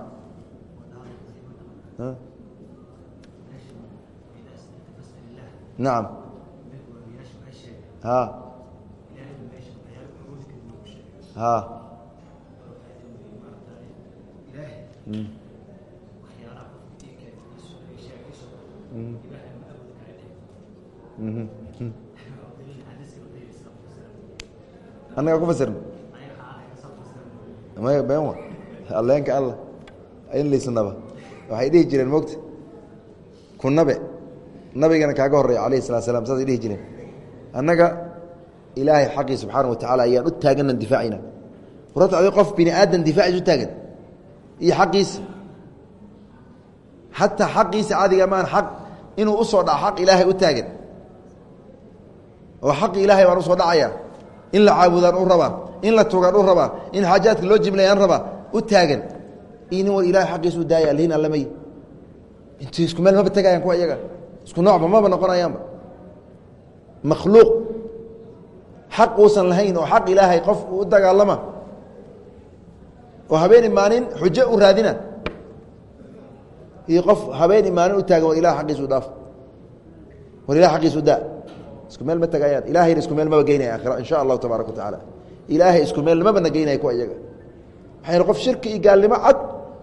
nacam ha? Ha annagaa ku fasirn maya been wa alleenka alla in liisnaba waxay dhihi jireen mogta ku nabe nabigana kaaga horreeya alayhi salatu slam saasay dhihi jireen annaga ilaahay xaqii subxaana wa tacala ayaan u taaganan difaacayna warata adi qof bini aadan difaaciis u taagan iyo xaqiisa xataa xaqiisa caadiga maan aq inuu u soo dhaco xaq ilaahay u taagan oo xaqi ilaahay baan u soo dhacaya. In la caabudaan u rabaa in la tugaan u rabaa in xaajaadka loo jimlayaan rabaa u taagan. In war ilahay xaqiisu daaya alhin allamay. Intu isku meel maba tegayaan kuwa iyaga. Isku noocba maba noqonayaanba. Makhluuq. Xaq uusan lahayn oo xaq ilaahay qof u dagaalama. Oo habeeni maalin xujo u raadina. Iyo qof habeeni maalin u taagan war ilah aqiisu dhaaf. War ilah aqiisu daa isku meel ma tagayaan. Ilahayna isku meel maba geynaya aakhira in sha allahu tabaaraka wa tacaala. Ilaahay isku meel mabana geynaya kuwa iyaga. Waxayna qof shirki iyo gaalnimo cad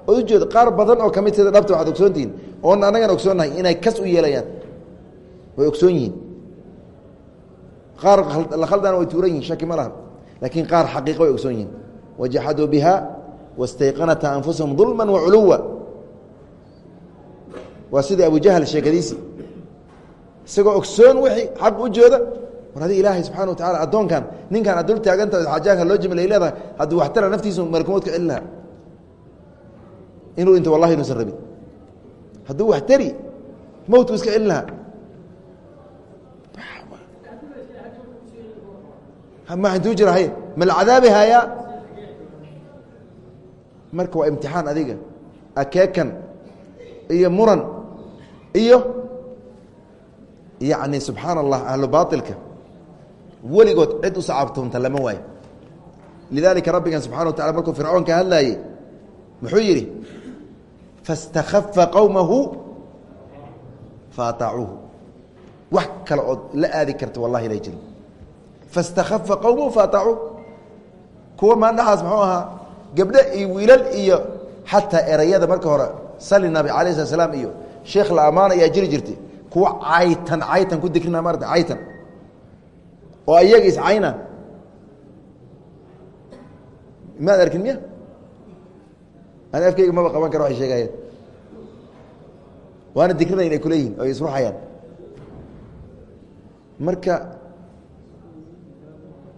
ood ujeeda qaar badan oo ka mid sida dhabta waxaad ogsoontihiin oon annagan ogsoonnahay inay kas u yeelayaan. Way ogsoon yihiin. Qaar la khaldana way tuuran yihiin shaki ma laha. Laakiin qaar xaqiiqa way ogsoon yihiin. Wajaxaduu biha wastayqanata anfusahum dulma waculuwa waa sidii abujahl sheekadiisi isagoo ogsoon wixii xaq u jeeda war adi ilaahay subxana wa tacala addoonkan ninkan ad dul taaganta xajaanka loo jimlay leedahay hadduu waxtara naftiisu malkumoodka celi lahaa. Inuu dhinto wallahi inuusan rabin. Hadduu wax tari mowtku iska celi lahaa. Ma intuu jira hay mal cadaabi haayaa marka waa imtixaan adiga akeekan iyo muran iyo yacni subxaana allah ahlu baailka weligood cid u lama waayo. Lidaalika rabbigan subxana wa tacala markuu fircoon ka hadlaayey muxuu yidhi faاstakhafa qowmahu faataacuuhu wax kale ood la aadi karta wallahi inay jirin. Faاstakhafa qowmahu faataacuuh kuwa maandhaxaas muxuu ahaa gabdho iyo wiilal iyo xataa erayada marka hore sali nabi alayh slat iyo sheekh la ammaan ayaa jiri jirtay kuwa caytan caytan ku dikrina maarata caytan. Oo iyaga iscayna maad arkin miya? Ani afkeyga maba qaban kara waxay sheegayeen. Waana dikrinayn ay kuleeyihin o ay isruxayaan marka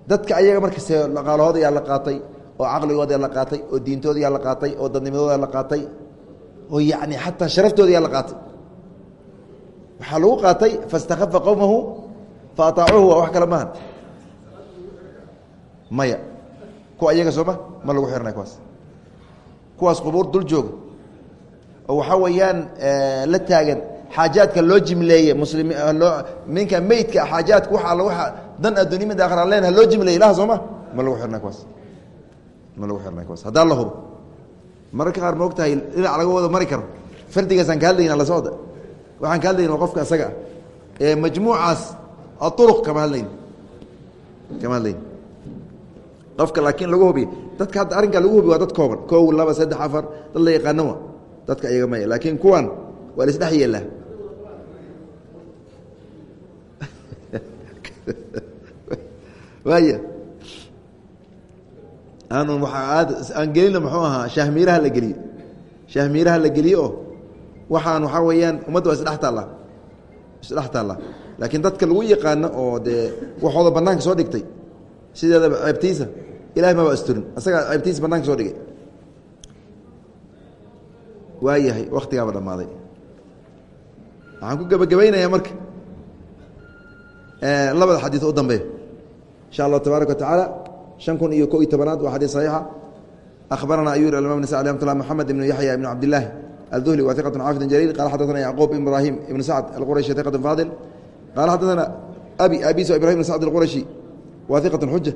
dadka ayaga markase dhaqaalahooda yaa la qaatay oo caqligooda yaa la qaatay oo diintooda yaa la qaatay oo dadnimadooda yaa la qaatay oo yani xataa sharaftooda yaa la qaatay waxaa lagu qaatay faاstakhafa qowmahu faataacuuhu waa wax kale maahan. Maya. Kuwa iyaga sooma ma lagu xirnay kuwaas. Kuwaas qubuur dul jooga. Oo waxaa weeyaan la taagan xaajaadka loo jimleeye muslim loo ninka meydka xaajaadka waa alla waa dan addunya mid aakhira len ha loo jimleeye ilaha sooma ma lagu xirnay kuwaas. Ma lagu xirnay kuwaas. Haddaa la hubo. Mararka qaar ma og tahay dhinac laga wada mari karo. Fardigaasaan ka hadlayna la socda waxaan ka hadlayna qofka isaga ah. Majmuucaas aruq kama hadlayn. Kama hadlayn. Qofka laakiin lagu hubiy dadka hadda arrinkaa lagu hubiy waa dad kooban. Kow laba saddex afar dad la yaqaano wa dadka iyaga maya. Laakiin kuwan waa la isdhex yeelaa. Waaya aanu waaa aan gelino muxuu ahaa shahmiiraha la geliyo. Shahmiiraha la geliyo oo waxaan waxaa weeyaan ummadda waa isdhe taalla isdhex taalla. Laakiin dadka lagu yaqaano oo dee waxooda bannaanka soo dhigtay sideedaba ceebtiisa ilahay maba asturin asagaa ceebtiisa bananka soo dhigay. Waayahay waktigaaba dhammaaday. Waxaan ku gebagabaynayaa marka. Labada xadiid u dambeeya. Insha allah tabaaraka watacaala shan kun iyo ko iyo tobanaad waa xadiis saxiixa. Akhbaranaa ayuu yihi alimam nasa alamtullah moxamed ibnu yaxya ibnu cabdillaahi الذhلي wa ثiqة xافظ جليل qال xadثna yعقوب بن ibrahيم بن سعد الqرشي ثiqة فاضل qال xadثna أbي abis ibrahيم بن سعد الqرشي wa ثiqة xujة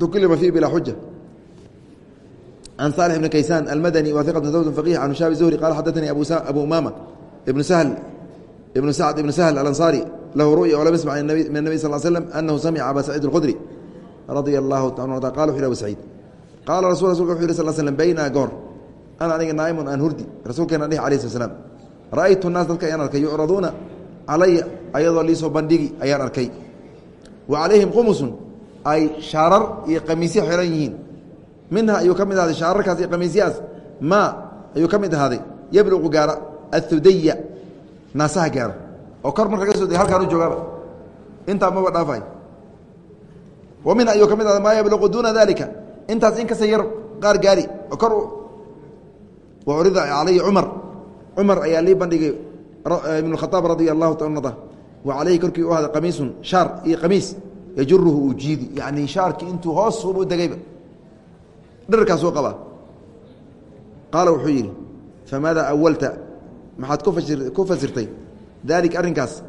تklima فيه بلا xujة عن صالح بن kayسان المdني wa ثiqة ثوت فقيه عن شhاب الزهري qال xadثnي أbو أmامة بن سهل بن سعد بن سهل الأنصاري lahu ru'ya oo lam yسمع min النبي صل سلم أنhu samca abا سعيد الخdري radia allahu ta qala wuxu abu saciid qaala rasul rasulka wuxu yih sal slm bayna goor ana aniga naa'imun aan hurdi. Rasuulkeena dhih alayh slat slam ra'aytu naas dadka ayaan arkay yucraduuna calaya ayadoo liisoo bandhigi ayaan arkay. Wa calayhim qumusun ay shaarar iyo qamiisyo xiran yihiin. Minha ayuu ka mid ahaaday shaararkaas iyo qamiisyahaas maa ayuu ka mid ahaaday yabluqu gaara athudaya naasaha gaara. Oo kor marka laga so de halkaan u joogaaba. Intaa maba dhaafay. Min ayuu ka mid ah maa yabluqu duuna wa curida caleyhi cumar cumar ayaa lii bandhigay ibn khaaab radia allahu ta wa caleyhi korkii u ahda qamiisun shaar iyo qamiis. Yajuruhu uu jiidi yani shaarkii intuu hoos ubu degayba dharkaasuu qabaa. Qaala wuxuu yidhi famaada awalta? Maxaad ku fasirtay? Dalika arrinkaas.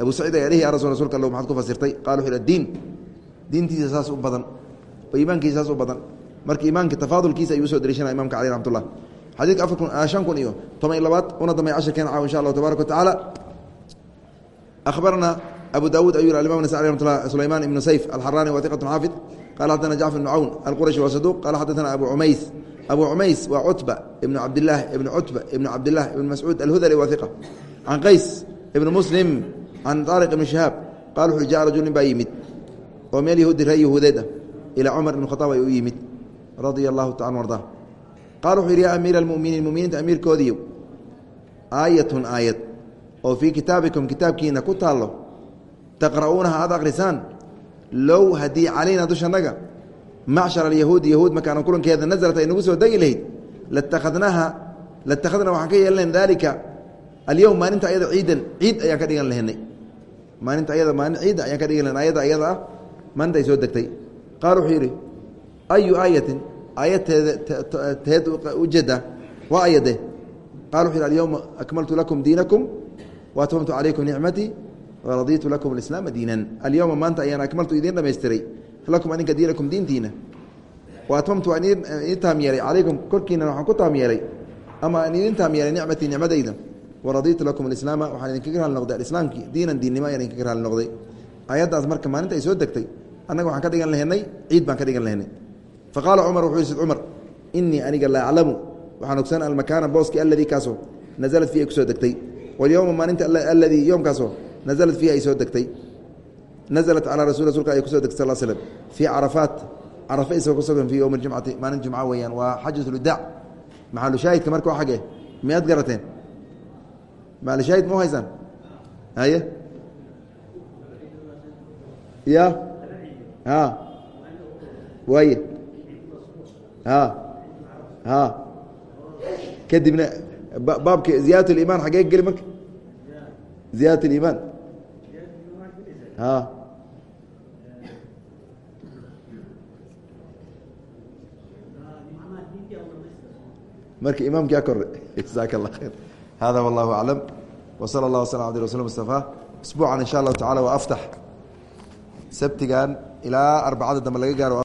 Abu saciid ayaa dhihi ya rasul rasulka allo maxaad ku fasirtay? Qala wuxu yh diin. Diintiisa saas u badan oo iimaankiisa saas u badan. Marka imaanka tafaadulkiisa ayuu u soo dariishanaya imamka aleh raxmat ullah xadiidka afar kun shan kun iyo toban iyo labaad una dambeya cashirkeena caaw insha allahu tabaaraka wa tacaala. Akhbarna abu dawuud ayuu imam nas aleh ramat sulayman ibnu sayf alxarani wa iqat xaafid qala xadana jacfar ibnu cawn alqurashi wa saduq. Qala xadana abu cumays abu cumays waa cutba ibnu cabdilaah ibnu cutba ibnu cabdilah ibn mascuud alhudali wa iqa can qays ibnu muslim can taariq ibni shihaab qala wuxuu jaa rajul nin baa yimid. Oo meel yahuudi ree yahuudeed ah ilaa cumar ibn khataab ay u yimid radia allahu taala arda qala wuxuu yidhi ya amiira almuminiin muminiinta amiirkoodiiyo aayatun aayad oo fii kitaabikum kitaabkiina ku taallo taqra'uunaha aad akhrisaan low haddii calayna dushanaga macshar alyahuudi yahuud makaana kulankeeda nasalat ay nagu soo degi lahayd latakhadnaha latakhadna waxaan ka yeelanayn daalika alyowm maalinta ayada ciidan ciid ayaan ka dhigan lahenay maalinta ayada maalin ciidda ayaan ka dhigan lahen ayada ayada ah maalinta ay soo degtay. Qaal wuxuu yidhi ayu aayatin aayadteeda teed ujeeda waa ayade wuxu yhi alyowma akmaltu lakum diinakum waatmamtu calaykum nicmatii waraditu lakum alislaama diinan. Alyowma maanta ayaan akmaltu idiin dhamaystiray. Lakum aninka diinakum diintiina wa atmamtu waan idin taam yeelay. Calaykum korkiina waxaan ku taam yeelay. Ama aan idin taam yeelay nicmatii nicmadayda waraditu lakum alislaama waxaan idinkaga raali noqday. Alislaamkii diinan diinnimo ayaan idinkaga raali noqday. Aayaddaas marka maalinta ay soo degtay annaga waxaan ka dhigan lahenay ciid baan ka dhigan lahenay faqaala cumar wuxuu yhi sid cumar inii aniga la aclamu waxaan ogsan almakaana booskii aladii kaasoo nasalat fiihi ay ku soo degtay walyowma maalinta aladii yoomkaasoo nasalat fiihi ay soo degtay naزlat calى rasul rasulka ay ku soo degtay sal slm fii carafaat carafa isagoo kusugan fii yowmi jumcati maalin jumca weeyaan waa xajatuludaac maxalushaahidka marka waa xagee miyaad garateen maxalushaahid ma u haysaan haye ya a waaye kadibna baabka ziyaadat اlimaan xagee geli marka ziyaadat اlimaan a marka imaamkia kore jaزaك الlah khيr hada والlah أعلم وصلى الله وسلم عبد رسول مصطفى اسبوعا in شhاء الlahu taعalى waa aftax sabtigan ilaa arbacada dambe laga gaaro